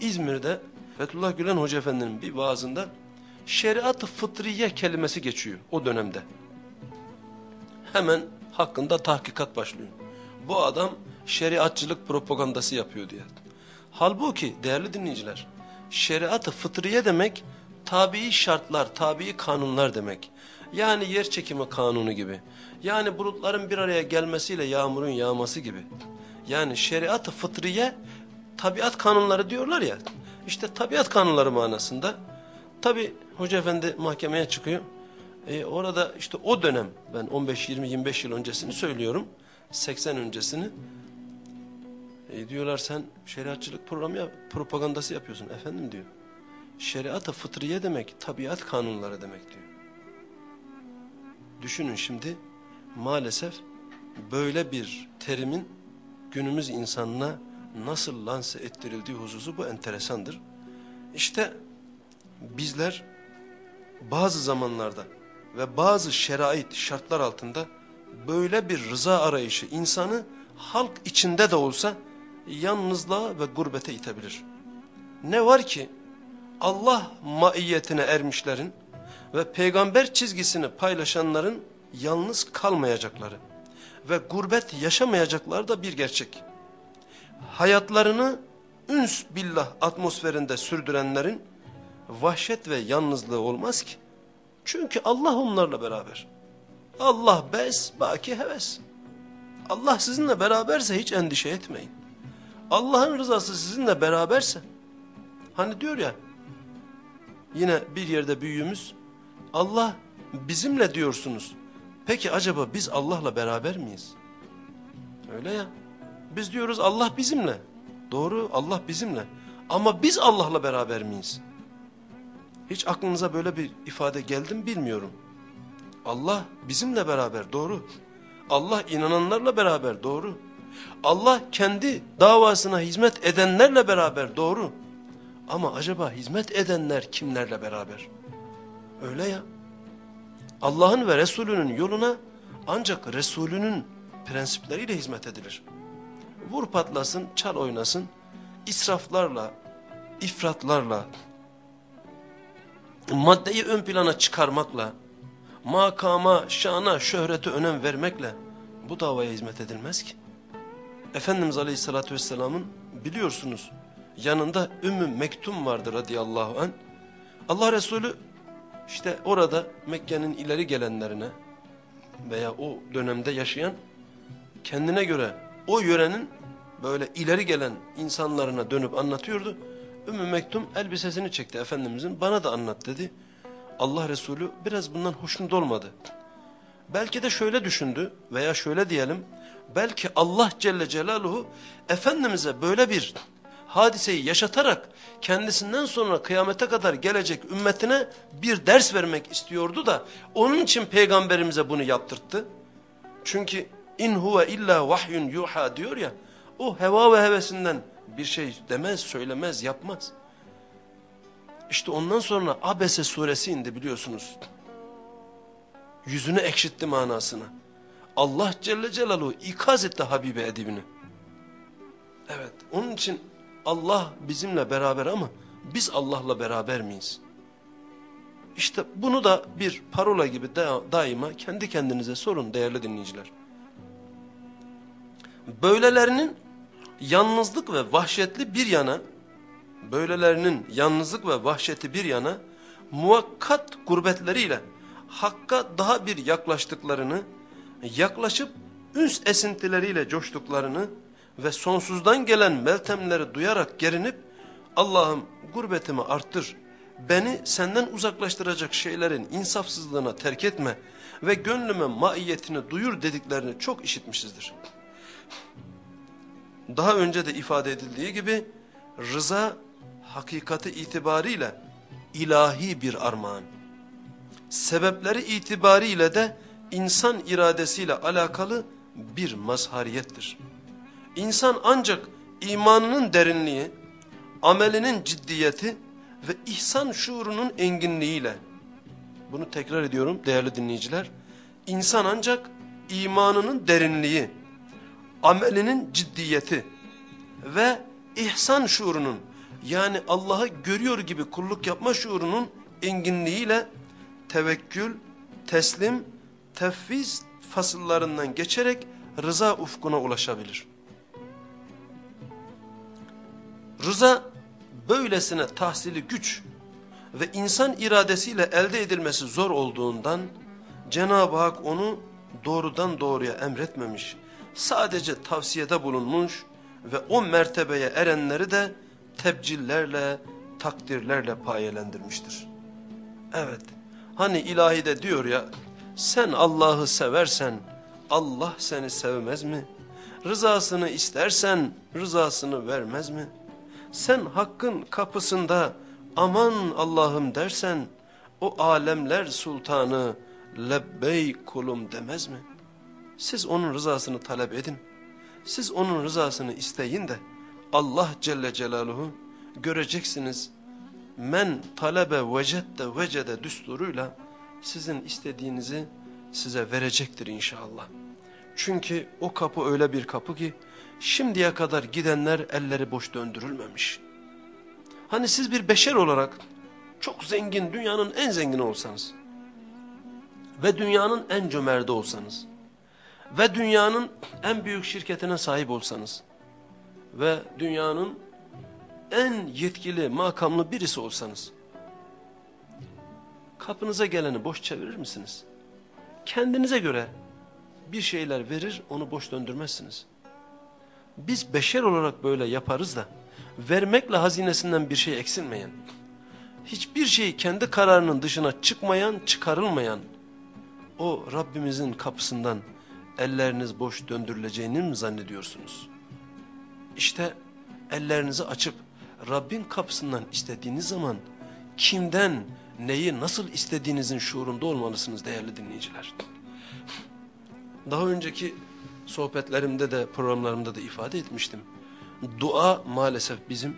İzmir'de Fethullah Gülen Hoca Efendi'nin bir vaazında şeriat-ı fıtriye kelimesi geçiyor o dönemde. Hemen hakkında tahkikat başlıyor. Bu adam şeriatçılık propagandası yapıyor diye. Halbuki değerli dinleyiciler şeriat-ı fıtriye demek tabii şartlar, tabii kanunlar demek. Yani yer çekimi kanunu gibi. Yani bulutların bir araya gelmesiyle yağmurun yağması gibi. Yani şeriat-ı fıtriye tabiat kanunları diyorlar ya. İşte tabiat kanunları manasında. Tabi hoca efendi mahkemeye çıkıyor. Ee, orada işte o dönem ben 15, 20, 25 yıl öncesini söylüyorum. 80 öncesini. E, diyorlar sen şeriatçılık programı yap, propagandası yapıyorsun. Efendim diyor. Şeriat-ı fıtriye demek tabiat kanunları demek diyor. Düşünün şimdi maalesef böyle bir terimin günümüz insanına nasıl lanse ettirildiği hususu bu enteresandır. İşte bizler bazı zamanlarda ve bazı şerait, şartlar altında böyle bir rıza arayışı insanı halk içinde de olsa yalnızlığa ve gurbete itebilir. Ne var ki Allah maiyetine ermişlerin ve peygamber çizgisini paylaşanların yalnız kalmayacakları ve gurbet yaşamayacaklar da bir gerçek. Hayatlarını üns billah atmosferinde sürdürenlerin vahşet ve yalnızlığı olmaz ki. Çünkü Allah onlarla beraber. Allah bes, baki heves. Allah sizinle beraberse hiç endişe etmeyin. Allah'ın rızası sizinle beraberse, hani diyor ya, yine bir yerde büyüğümüz, Allah bizimle diyorsunuz. Peki acaba biz Allah'la beraber miyiz? Öyle ya. Biz diyoruz Allah bizimle. Doğru Allah bizimle. Ama biz Allah'la beraber miyiz? Hiç aklınıza böyle bir ifade geldi mi bilmiyorum. Allah bizimle beraber doğru. Allah inananlarla beraber doğru. Allah kendi davasına hizmet edenlerle beraber doğru. Ama acaba hizmet edenler kimlerle beraber? Öyle ya. Allah'ın ve Resulünün yoluna ancak Resulünün prensipleriyle hizmet edilir. Vur patlasın, çal oynasın, israflarla, ifratlarla, maddeyi ön plana çıkarmakla, makama, şana, şöhrete önem vermekle bu davaya hizmet edilmez ki. Efendimiz Aleyhisselatü Vesselam'ın biliyorsunuz yanında Ümmü Mektum vardı radıyallahu an. Allah Resulü işte orada Mekke'nin ileri gelenlerine veya o dönemde yaşayan kendine göre o yörenin böyle ileri gelen insanlarına dönüp anlatıyordu. Ümmü Mektum elbisesini çekti Efendimizin bana da anlat dedi. Allah Resulü biraz bundan hoşnut olmadı. Belki de şöyle düşündü veya şöyle diyelim. Belki Allah Celle Celaluhu Efendimiz'e böyle bir hadiseyi yaşatarak kendisinden sonra kıyamete kadar gelecek ümmetine bir ders vermek istiyordu da onun için peygamberimize bunu yaptırttı. Çünkü in huve illa vahyun yuha diyor ya o heva ve hevesinden bir şey demez, söylemez, yapmaz. İşte ondan sonra Abese suresi indi biliyorsunuz. Yüzünü ekşitti manasına. Allah Celle Celaluhu ikaz etti Habibi edibini. Evet onun için Allah bizimle beraber ama biz Allah'la beraber miyiz? İşte bunu da bir parola gibi da, daima kendi kendinize sorun değerli dinleyiciler. Böylelerinin yalnızlık ve vahşetli bir yana, böylelerinin yalnızlık ve vahşeti bir yana, muhakkat gurbetleriyle Hakk'a daha bir yaklaştıklarını, yaklaşıp üns esintileriyle coştuklarını ve sonsuzdan gelen meltemleri duyarak gerinip, Allah'ım gurbetimi arttır, beni senden uzaklaştıracak şeylerin insafsızlığına terk etme ve gönlüme maiyetini duyur dediklerini çok işitmişizdir daha önce de ifade edildiği gibi rıza hakikati itibariyle ilahi bir armağan. Sebepleri itibariyle de insan iradesiyle alakalı bir mazhariyettir. İnsan ancak imanının derinliği, amelinin ciddiyeti ve ihsan şuurunun enginliğiyle, bunu tekrar ediyorum değerli dinleyiciler, insan ancak imanının derinliği, amelinin ciddiyeti ve ihsan şuurunun yani Allah'ı görüyor gibi kulluk yapma şuurunun enginliğiyle tevekkül, teslim, tefviz fasıllarından geçerek rıza ufkuna ulaşabilir. Rıza böylesine tahsili güç ve insan iradesiyle elde edilmesi zor olduğundan Cenab-ı Hak onu doğrudan doğruya emretmemiş sadece tavsiyede bulunmuş ve o mertebeye erenleri de tebcillerle, takdirlerle payelendirmiştir. Evet, hani ilahide diyor ya, sen Allah'ı seversen Allah seni sevmez mi? Rızasını istersen rızasını vermez mi? Sen hakkın kapısında aman Allah'ım dersen o alemler sultanı lebbey kulum demez mi?'' Siz onun rızasını talep edin. Siz onun rızasını isteyin de Allah Celle Celaluhu göreceksiniz. Men talebe vecette vecede düsturuyla sizin istediğinizi size verecektir inşallah. Çünkü o kapı öyle bir kapı ki şimdiye kadar gidenler elleri boş döndürülmemiş. Hani siz bir beşer olarak çok zengin, dünyanın en zengini olsanız ve dünyanın en cömerti olsanız ve dünyanın en büyük şirketine sahip olsanız ve dünyanın en yetkili, makamlı birisi olsanız kapınıza geleni boş çevirir misiniz? Kendinize göre bir şeyler verir, onu boş döndürmezsiniz. Biz beşer olarak böyle yaparız da vermekle hazinesinden bir şey eksilmeyen, hiçbir şey kendi kararının dışına çıkmayan, çıkarılmayan o Rabbimizin kapısından elleriniz boş döndürüleceğini mi zannediyorsunuz? İşte ellerinizi açıp Rabbin kapısından istediğiniz zaman kimden neyi nasıl istediğinizin şuurunda olmalısınız değerli dinleyiciler. Daha önceki sohbetlerimde de programlarımda da ifade etmiştim. Dua maalesef bizim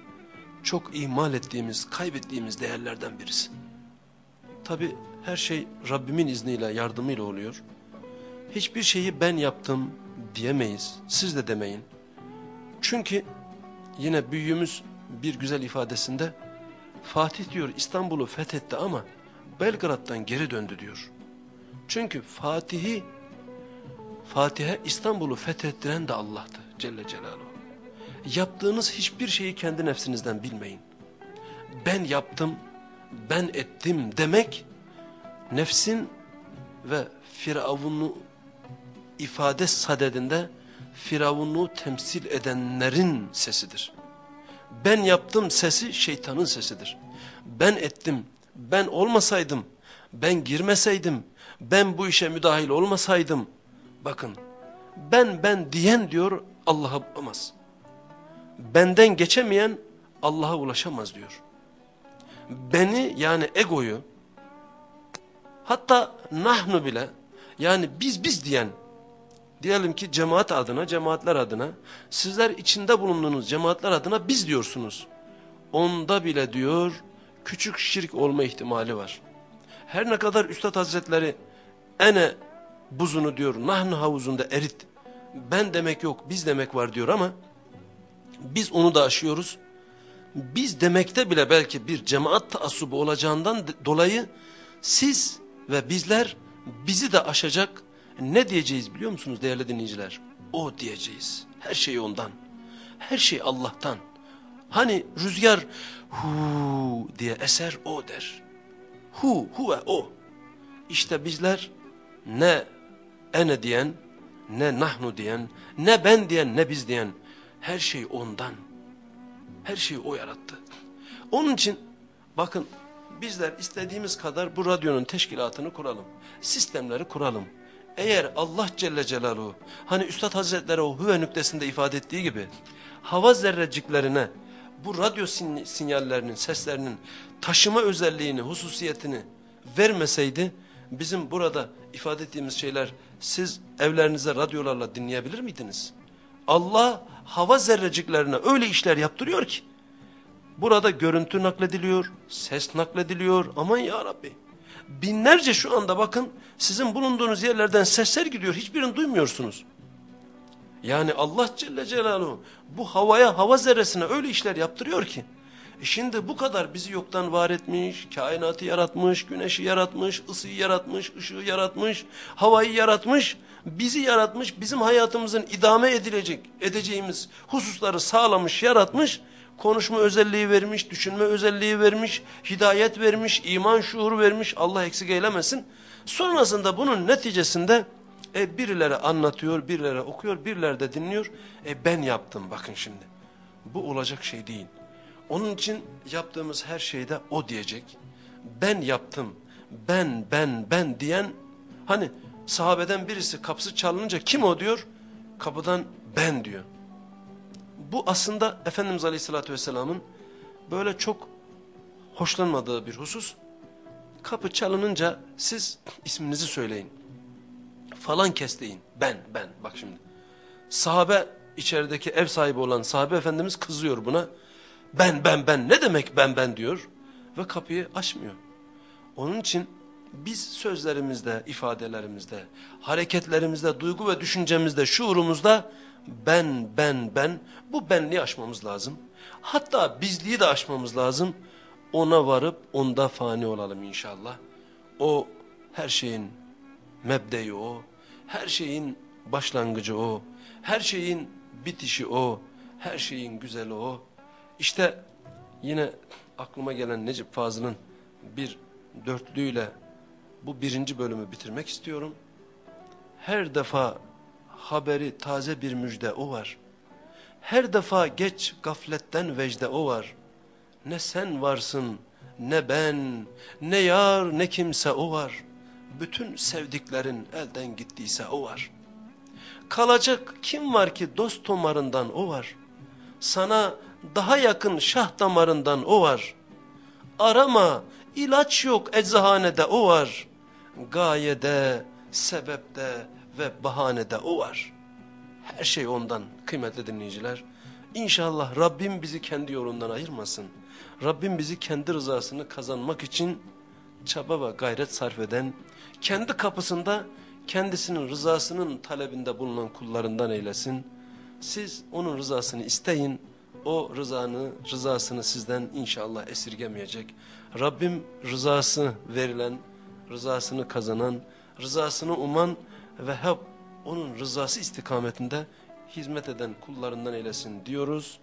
çok ihmal ettiğimiz, kaybettiğimiz değerlerden birisi. Tabi her şey Rabbimin izniyle, yardımıyla oluyor. Hiçbir şeyi ben yaptım diyemeyiz. Siz de demeyin. Çünkü yine büyüğümüz bir güzel ifadesinde Fatih diyor İstanbul'u fethetti ama Belgrad'dan geri döndü diyor. Çünkü Fatih'i Fatih'e İstanbul'u fethettiren de Allah'tı Celle Celaluhu. Yaptığınız hiçbir şeyi kendi nefsinizden bilmeyin. Ben yaptım, ben ettim demek nefsin ve Firavun'u ifade sadedinde Firavun'u temsil edenlerin sesidir. Ben yaptım sesi şeytanın sesidir. Ben ettim, ben olmasaydım, ben girmeseydim, ben bu işe müdahil olmasaydım. Bakın ben ben diyen diyor Allah'a bulamaz. Benden geçemeyen Allah'a ulaşamaz diyor. Beni yani egoyu hatta nahnu bile yani biz biz diyen diyelim ki cemaat adına, cemaatler adına, sizler içinde bulunduğunuz cemaatler adına biz diyorsunuz. Onda bile diyor küçük şirk olma ihtimali var. Her ne kadar Üstad Hazretleri ene buzunu diyor nahnu havuzunda erit. Ben demek yok biz demek var diyor ama biz onu da aşıyoruz. Biz demekte bile belki bir cemaat taassubu olacağından dolayı siz ve bizler bizi de aşacak ne diyeceğiz biliyor musunuz değerli dinleyiciler? O diyeceğiz. Her şey ondan. Her şey Allah'tan. Hani rüzgar hu diye eser o der. Hu, huve o. İşte bizler ne ene diyen, ne nahnu diyen, ne ben diyen, ne biz diyen her şey ondan. Her şeyi o yarattı. Onun için bakın bizler istediğimiz kadar bu radyonun teşkilatını kuralım. Sistemleri kuralım. Eğer Allah Celle Celaluhu hani Üstad Hazretleri o hüve nüktesinde ifade ettiği gibi hava zerreciklerine bu radyo sinyallerinin seslerinin taşıma özelliğini hususiyetini vermeseydi bizim burada ifade ettiğimiz şeyler siz evlerinize radyolarla dinleyebilir miydiniz? Allah hava zerreciklerine öyle işler yaptırıyor ki burada görüntü naklediliyor, ses naklediliyor aman ya Rabbi binlerce şu anda bakın sizin bulunduğunuz yerlerden sesler gidiyor. Hiçbirini duymuyorsunuz. Yani Allah Celle Celaluhu bu havaya hava zerresine öyle işler yaptırıyor ki. E şimdi bu kadar bizi yoktan var etmiş, kainatı yaratmış, güneşi yaratmış, ısıyı yaratmış, ışığı yaratmış, havayı yaratmış, bizi yaratmış, bizim hayatımızın idame edilecek, edeceğimiz hususları sağlamış, yaratmış konuşma özelliği vermiş, düşünme özelliği vermiş, hidayet vermiş, iman şuuru vermiş. Allah eksik eylemesin. Sonrasında bunun neticesinde e, birileri anlatıyor, birileri okuyor, birileri de dinliyor. E, ben yaptım bakın şimdi. Bu olacak şey değil. Onun için yaptığımız her şeyde o diyecek. Ben yaptım, ben, ben, ben diyen hani sahabeden birisi kapısı çalınınca kim o diyor? Kapıdan ben diyor bu aslında Efendimiz Aleyhisselatü Vesselam'ın böyle çok hoşlanmadığı bir husus. Kapı çalınınca siz isminizi söyleyin. Falan kes deyin. Ben, ben. Bak şimdi. Sahabe içerideki ev sahibi olan sahabe efendimiz kızıyor buna. Ben, ben, ben. Ne demek ben, ben diyor. Ve kapıyı açmıyor. Onun için biz sözlerimizde, ifadelerimizde, hareketlerimizde, duygu ve düşüncemizde, şuurumuzda ben, ben, ben bu benliği aşmamız lazım. Hatta bizliği de aşmamız lazım. Ona varıp onda fani olalım inşallah. O her şeyin mebdeyi o. Her şeyin başlangıcı o. Her şeyin bitişi o. Her şeyin güzeli o. İşte yine aklıma gelen Necip Fazıl'ın bir dörtlüğüyle bu birinci bölümü bitirmek istiyorum. Her defa haberi taze bir müjde o var. Her defa geç gafletten vecde o var. Ne sen varsın ne ben ne yar ne kimse o var. Bütün sevdiklerin elden gittiyse o var. Kalacak kim var ki dost tomarından o var. Sana daha yakın şah damarından o var. Arama ilaç yok eczahanede o var. Gayede, sebepte ve bahanede o var. Her şey ondan kıymetli dinleyiciler. İnşallah Rabbim bizi kendi yolundan ayırmasın. Rabbim bizi kendi rızasını kazanmak için çaba ve gayret sarf eden, kendi kapısında kendisinin rızasının talebinde bulunan kullarından eylesin. Siz onun rızasını isteyin, o rızanı, rızasını sizden inşallah esirgemeyecek. Rabbim rızası verilen, rızasını kazanan, rızasını uman ve hep onun rızası istikametinde hizmet eden kullarından eylesin diyoruz.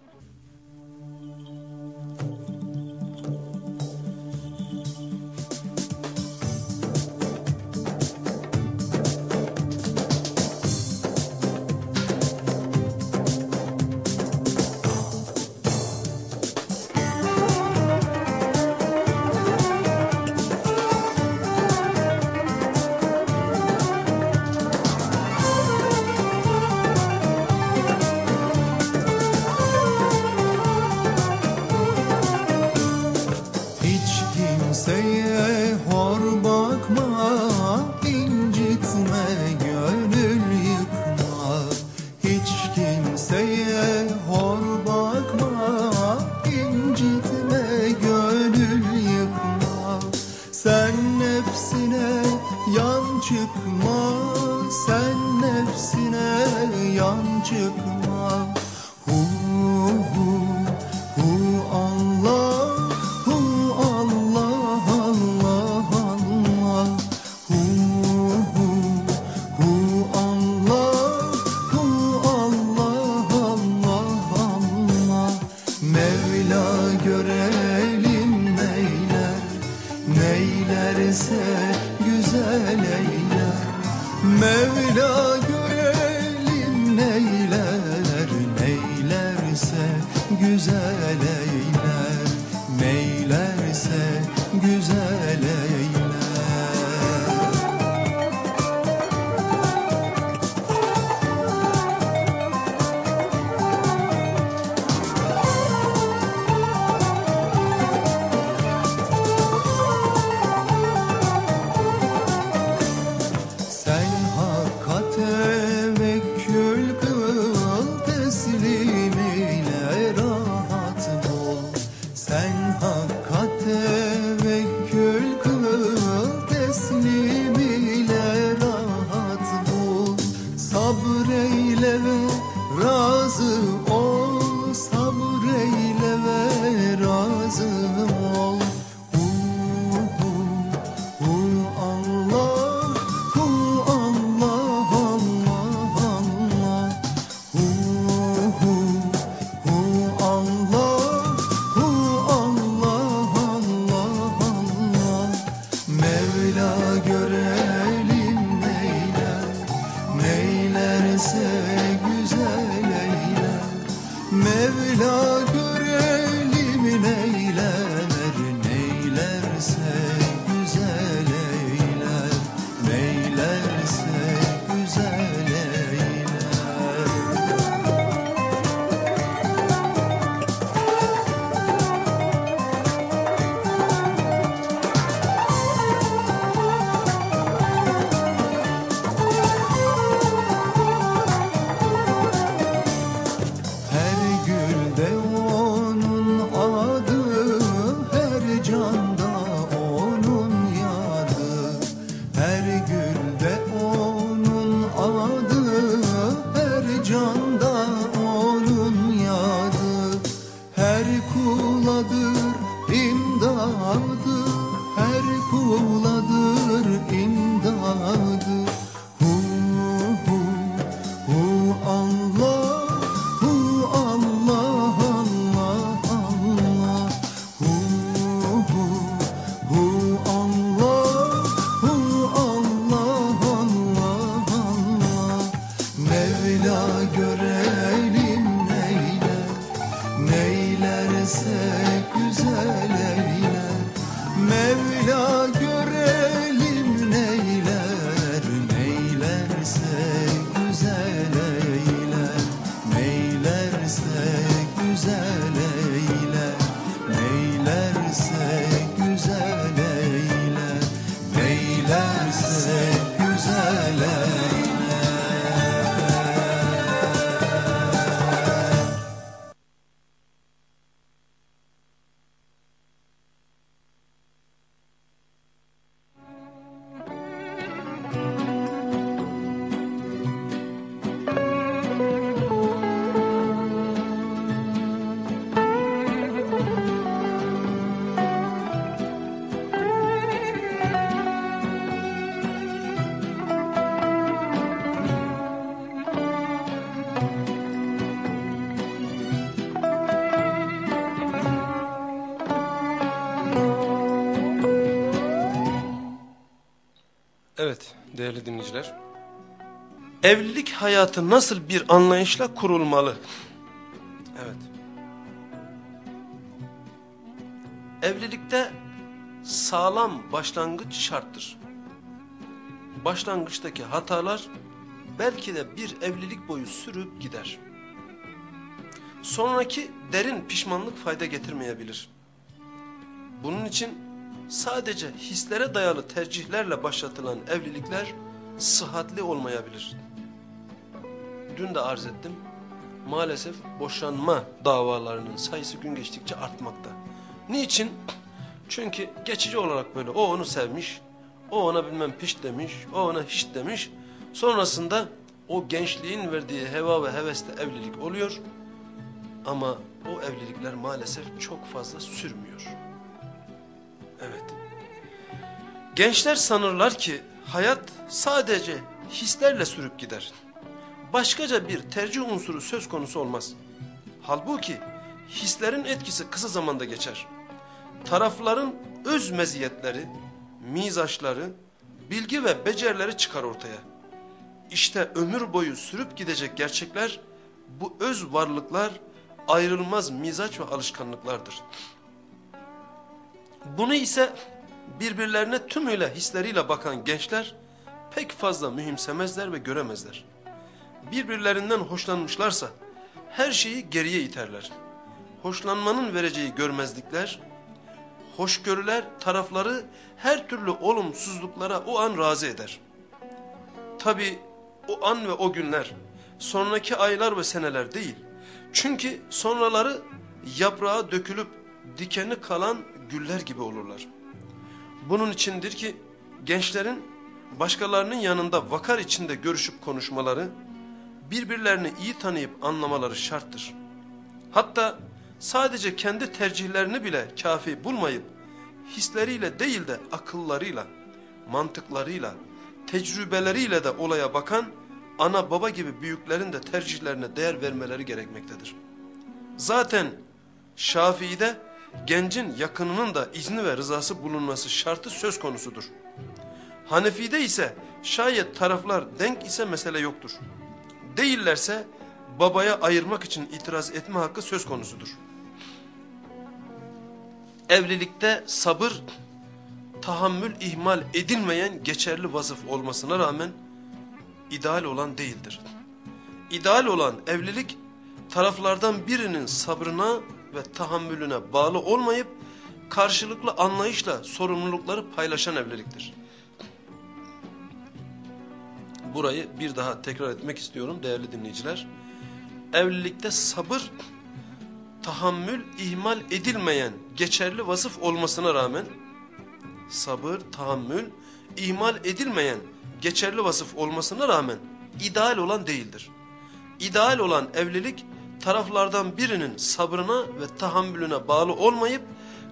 Hayatı nasıl bir anlayışla kurulmalı? Evet. Evlilikte sağlam başlangıç şarttır. Başlangıçtaki hatalar belki de bir evlilik boyu sürüp gider. Sonraki derin pişmanlık fayda getirmeyebilir. Bunun için sadece hislere dayalı tercihlerle başlatılan evlilikler sıhhatli olmayabilir. Dün de arz ettim. Maalesef boşanma davalarının sayısı gün geçtikçe artmakta. Niçin? Çünkü geçici olarak böyle o onu sevmiş, o ona bilmem piş demiş, o ona hiç demiş. Sonrasında o gençliğin verdiği heva ve hevesle evlilik oluyor. Ama o evlilikler maalesef çok fazla sürmüyor. Evet. Gençler sanırlar ki hayat sadece hislerle sürüp gider. Başkaca bir tercih unsuru söz konusu olmaz. Halbuki hislerin etkisi kısa zamanda geçer. Tarafların öz meziyetleri, mizaçları, bilgi ve becerileri çıkar ortaya. İşte ömür boyu sürüp gidecek gerçekler, bu öz varlıklar ayrılmaz mizaç ve alışkanlıklardır. Bunu ise birbirlerine tümüyle hisleriyle bakan gençler pek fazla mühimsemezler ve göremezler. Birbirlerinden hoşlanmışlarsa her şeyi geriye iterler. Hoşlanmanın vereceği görmezlikler, hoşgörüler tarafları her türlü olumsuzluklara o an razı eder. Tabi o an ve o günler sonraki aylar ve seneler değil. Çünkü sonraları yaprağa dökülüp dikeni kalan güller gibi olurlar. Bunun içindir ki gençlerin başkalarının yanında vakar içinde görüşüp konuşmaları, birbirlerini iyi tanıyıp anlamaları şarttır. Hatta sadece kendi tercihlerini bile kafi bulmayıp, hisleriyle değil de akıllarıyla, mantıklarıyla, tecrübeleriyle de olaya bakan, ana baba gibi büyüklerin de tercihlerine değer vermeleri gerekmektedir. Zaten Şafii'de gencin yakınının da izni ve rızası bulunması şartı söz konusudur. Hanefi'de ise şayet taraflar denk ise mesele yoktur. Değillerse babaya ayırmak için itiraz etme hakkı söz konusudur. Evlilikte sabır, tahammül ihmal edilmeyen geçerli vasıf olmasına rağmen ideal olan değildir. İdeal olan evlilik taraflardan birinin sabrına ve tahammülüne bağlı olmayıp karşılıklı anlayışla sorumlulukları paylaşan evliliktir. Burayı bir daha tekrar etmek istiyorum değerli dinleyiciler. Evlilikte sabır, tahammül ihmal edilmeyen geçerli vasıf olmasına rağmen sabır, tahammül ihmal edilmeyen geçerli vasıf olmasına rağmen ideal olan değildir. İdeal olan evlilik taraflardan birinin sabrına ve tahammülüne bağlı olmayıp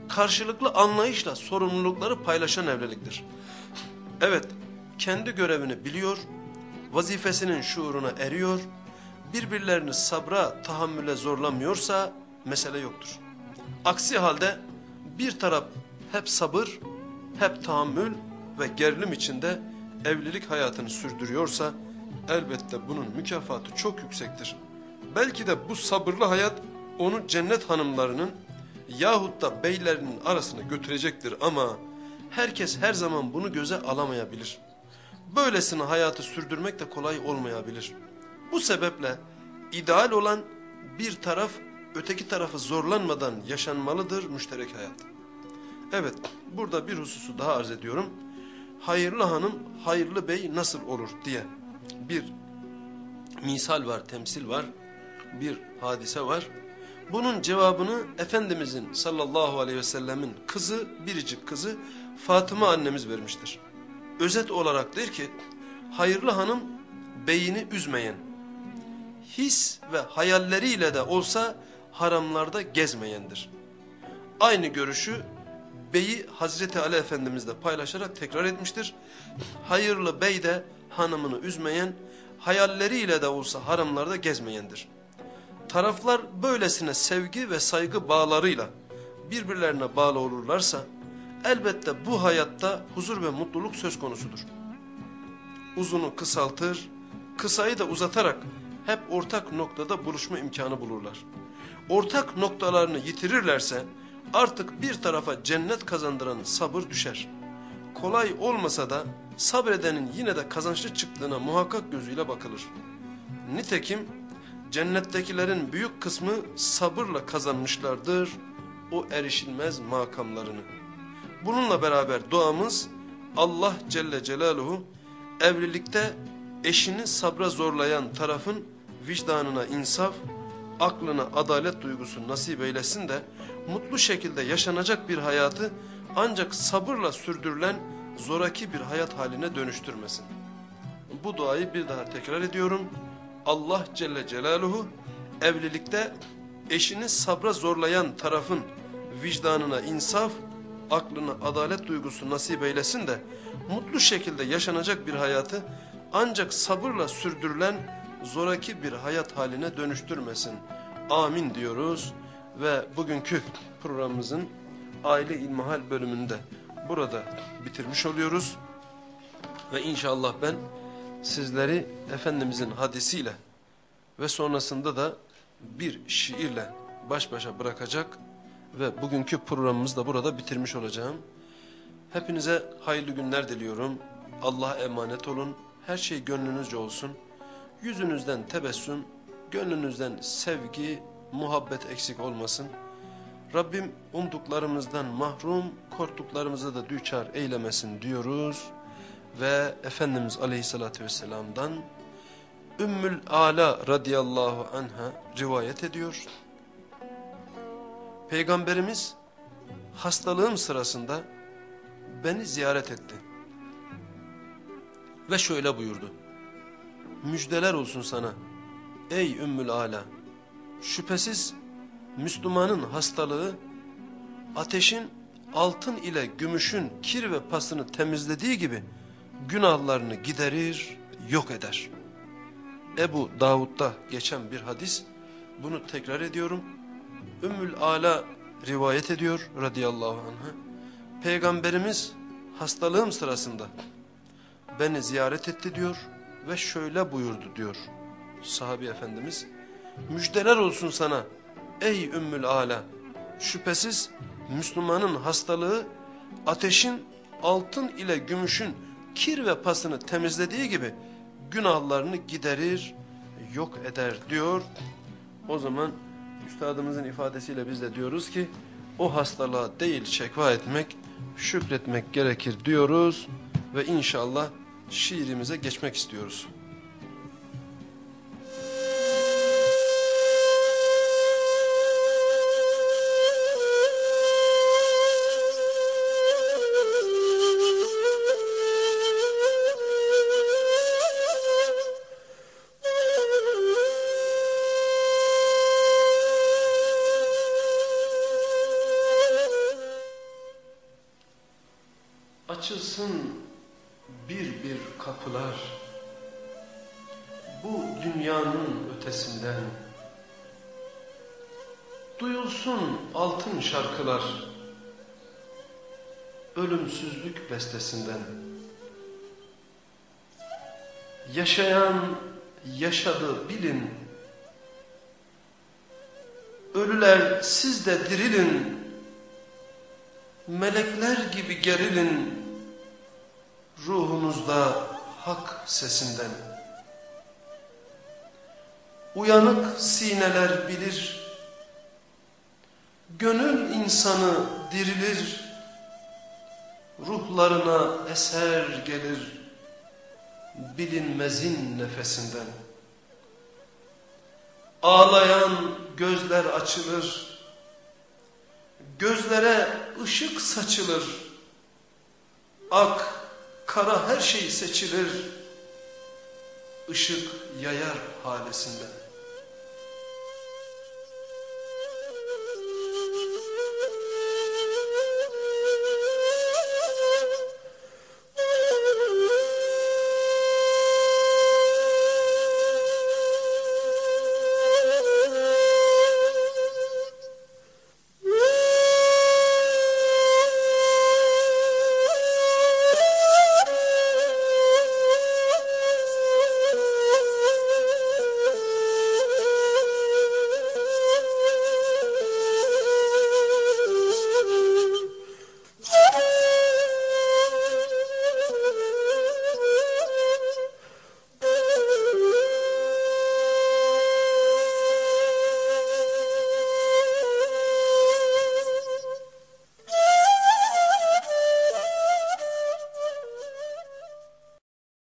karşılıklı anlayışla sorumlulukları paylaşan evliliktir. Evet, kendi görevini biliyor, vazifesinin şuuruna eriyor, birbirlerini sabra, tahammüle zorlamıyorsa mesele yoktur. Aksi halde bir taraf hep sabır, hep tahammül ve gerilim içinde evlilik hayatını sürdürüyorsa elbette bunun mükafatı çok yüksektir. Belki de bu sabırlı hayat onu cennet hanımlarının yahut da beylerinin arasına götürecektir ama herkes her zaman bunu göze alamayabilir. Böylesine hayatı sürdürmek de kolay olmayabilir. Bu sebeple ideal olan bir taraf öteki tarafı zorlanmadan yaşanmalıdır müşterek hayat. Evet burada bir hususu daha arz ediyorum. hayırlı hanım, hayırlı bey nasıl olur diye bir misal var, temsil var, bir hadise var. Bunun cevabını Efendimizin sallallahu aleyhi ve sellemin kızı, biricik kızı Fatıma annemiz vermiştir. Özet olarak der ki, hayırlı hanım beyini üzmeyen, his ve hayalleriyle de olsa haramlarda gezmeyendir. Aynı görüşü beyi Hazreti Ali Efendimiz de paylaşarak tekrar etmiştir. Hayırlı bey de hanımını üzmeyen, hayalleriyle de olsa haramlarda gezmeyendir. Taraflar böylesine sevgi ve saygı bağlarıyla birbirlerine bağlı olurlarsa elbette bu hayatta huzur ve mutluluk söz konusudur. Uzunu kısaltır, kısayı da uzatarak hep ortak noktada buluşma imkanı bulurlar. Ortak noktalarını yitirirlerse artık bir tarafa cennet kazandıran sabır düşer. Kolay olmasa da sabredenin yine de kazançlı çıktığına muhakkak gözüyle bakılır. Nitekim cennettekilerin büyük kısmı sabırla kazanmışlardır o erişilmez makamlarını. Bununla beraber duamız Allah Celle Celaluhu evlilikte eşini sabra zorlayan tarafın vicdanına insaf, aklına adalet duygusu nasip eylesin de mutlu şekilde yaşanacak bir hayatı ancak sabırla sürdürülen zoraki bir hayat haline dönüştürmesin. Bu duayı bir daha tekrar ediyorum. Allah Celle Celaluhu evlilikte eşini sabra zorlayan tarafın vicdanına insaf, aklına adalet duygusu nasip eylesin de mutlu şekilde yaşanacak bir hayatı ancak sabırla sürdürülen zoraki bir hayat haline dönüştürmesin. Amin diyoruz ve bugünkü programımızın aile ilmihal bölümünde burada bitirmiş oluyoruz. Ve inşallah ben sizleri Efendimizin hadisiyle ve sonrasında da bir şiirle baş başa bırakacak ve bugünkü programımızı da burada bitirmiş olacağım. Hepinize hayırlı günler diliyorum. Allah'a emanet olun. Her şey gönlünüzce olsun. Yüzünüzden tebessüm, gönlünüzden sevgi, muhabbet eksik olmasın. Rabbim umduklarımızdan mahrum, korktuklarımıza da düçar eylemesin diyoruz. Ve Efendimiz Aleyhisselatü Vesselam'dan Ümmül Ala radıyallahu anha rivayet ediyor. Peygamberimiz hastalığım sırasında beni ziyaret etti. Ve şöyle buyurdu. Müjdeler olsun sana ey Ümmül Ala. Şüphesiz Müslümanın hastalığı ateşin altın ile gümüşün kir ve pasını temizlediği gibi günahlarını giderir, yok eder. Ebu Davud'da geçen bir hadis, bunu tekrar ediyorum. Ümmül Ala rivayet ediyor radıyallahu anh'a. Peygamberimiz hastalığım sırasında beni ziyaret etti diyor ve şöyle buyurdu diyor sahabi efendimiz. Müjdeler olsun sana ey Ümmül Ala. Şüphesiz Müslümanın hastalığı ateşin altın ile gümüşün kir ve pasını temizlediği gibi günahlarını giderir, yok eder diyor. O zaman üstadımızın ifadesiyle biz de diyoruz ki o hastalığa değil şekva etmek, şükretmek gerekir diyoruz ve inşallah şiirimize geçmek istiyoruz. Ötesinden. Duyulsun altın şarkılar ölümsüzlük bestesinden. Yaşayan yaşadı bilin. Ölüler siz de dirilin. Melekler gibi gerilin ruhunuzda hak sesinden. Uyanık sineler bilir, gönül insanı dirilir, ruhlarına eser gelir. Bilinmezin nefesinden. Ağlayan gözler açılır, gözlere ışık saçılır, ak, kara her şey seçilir, ışık yayar halesinden.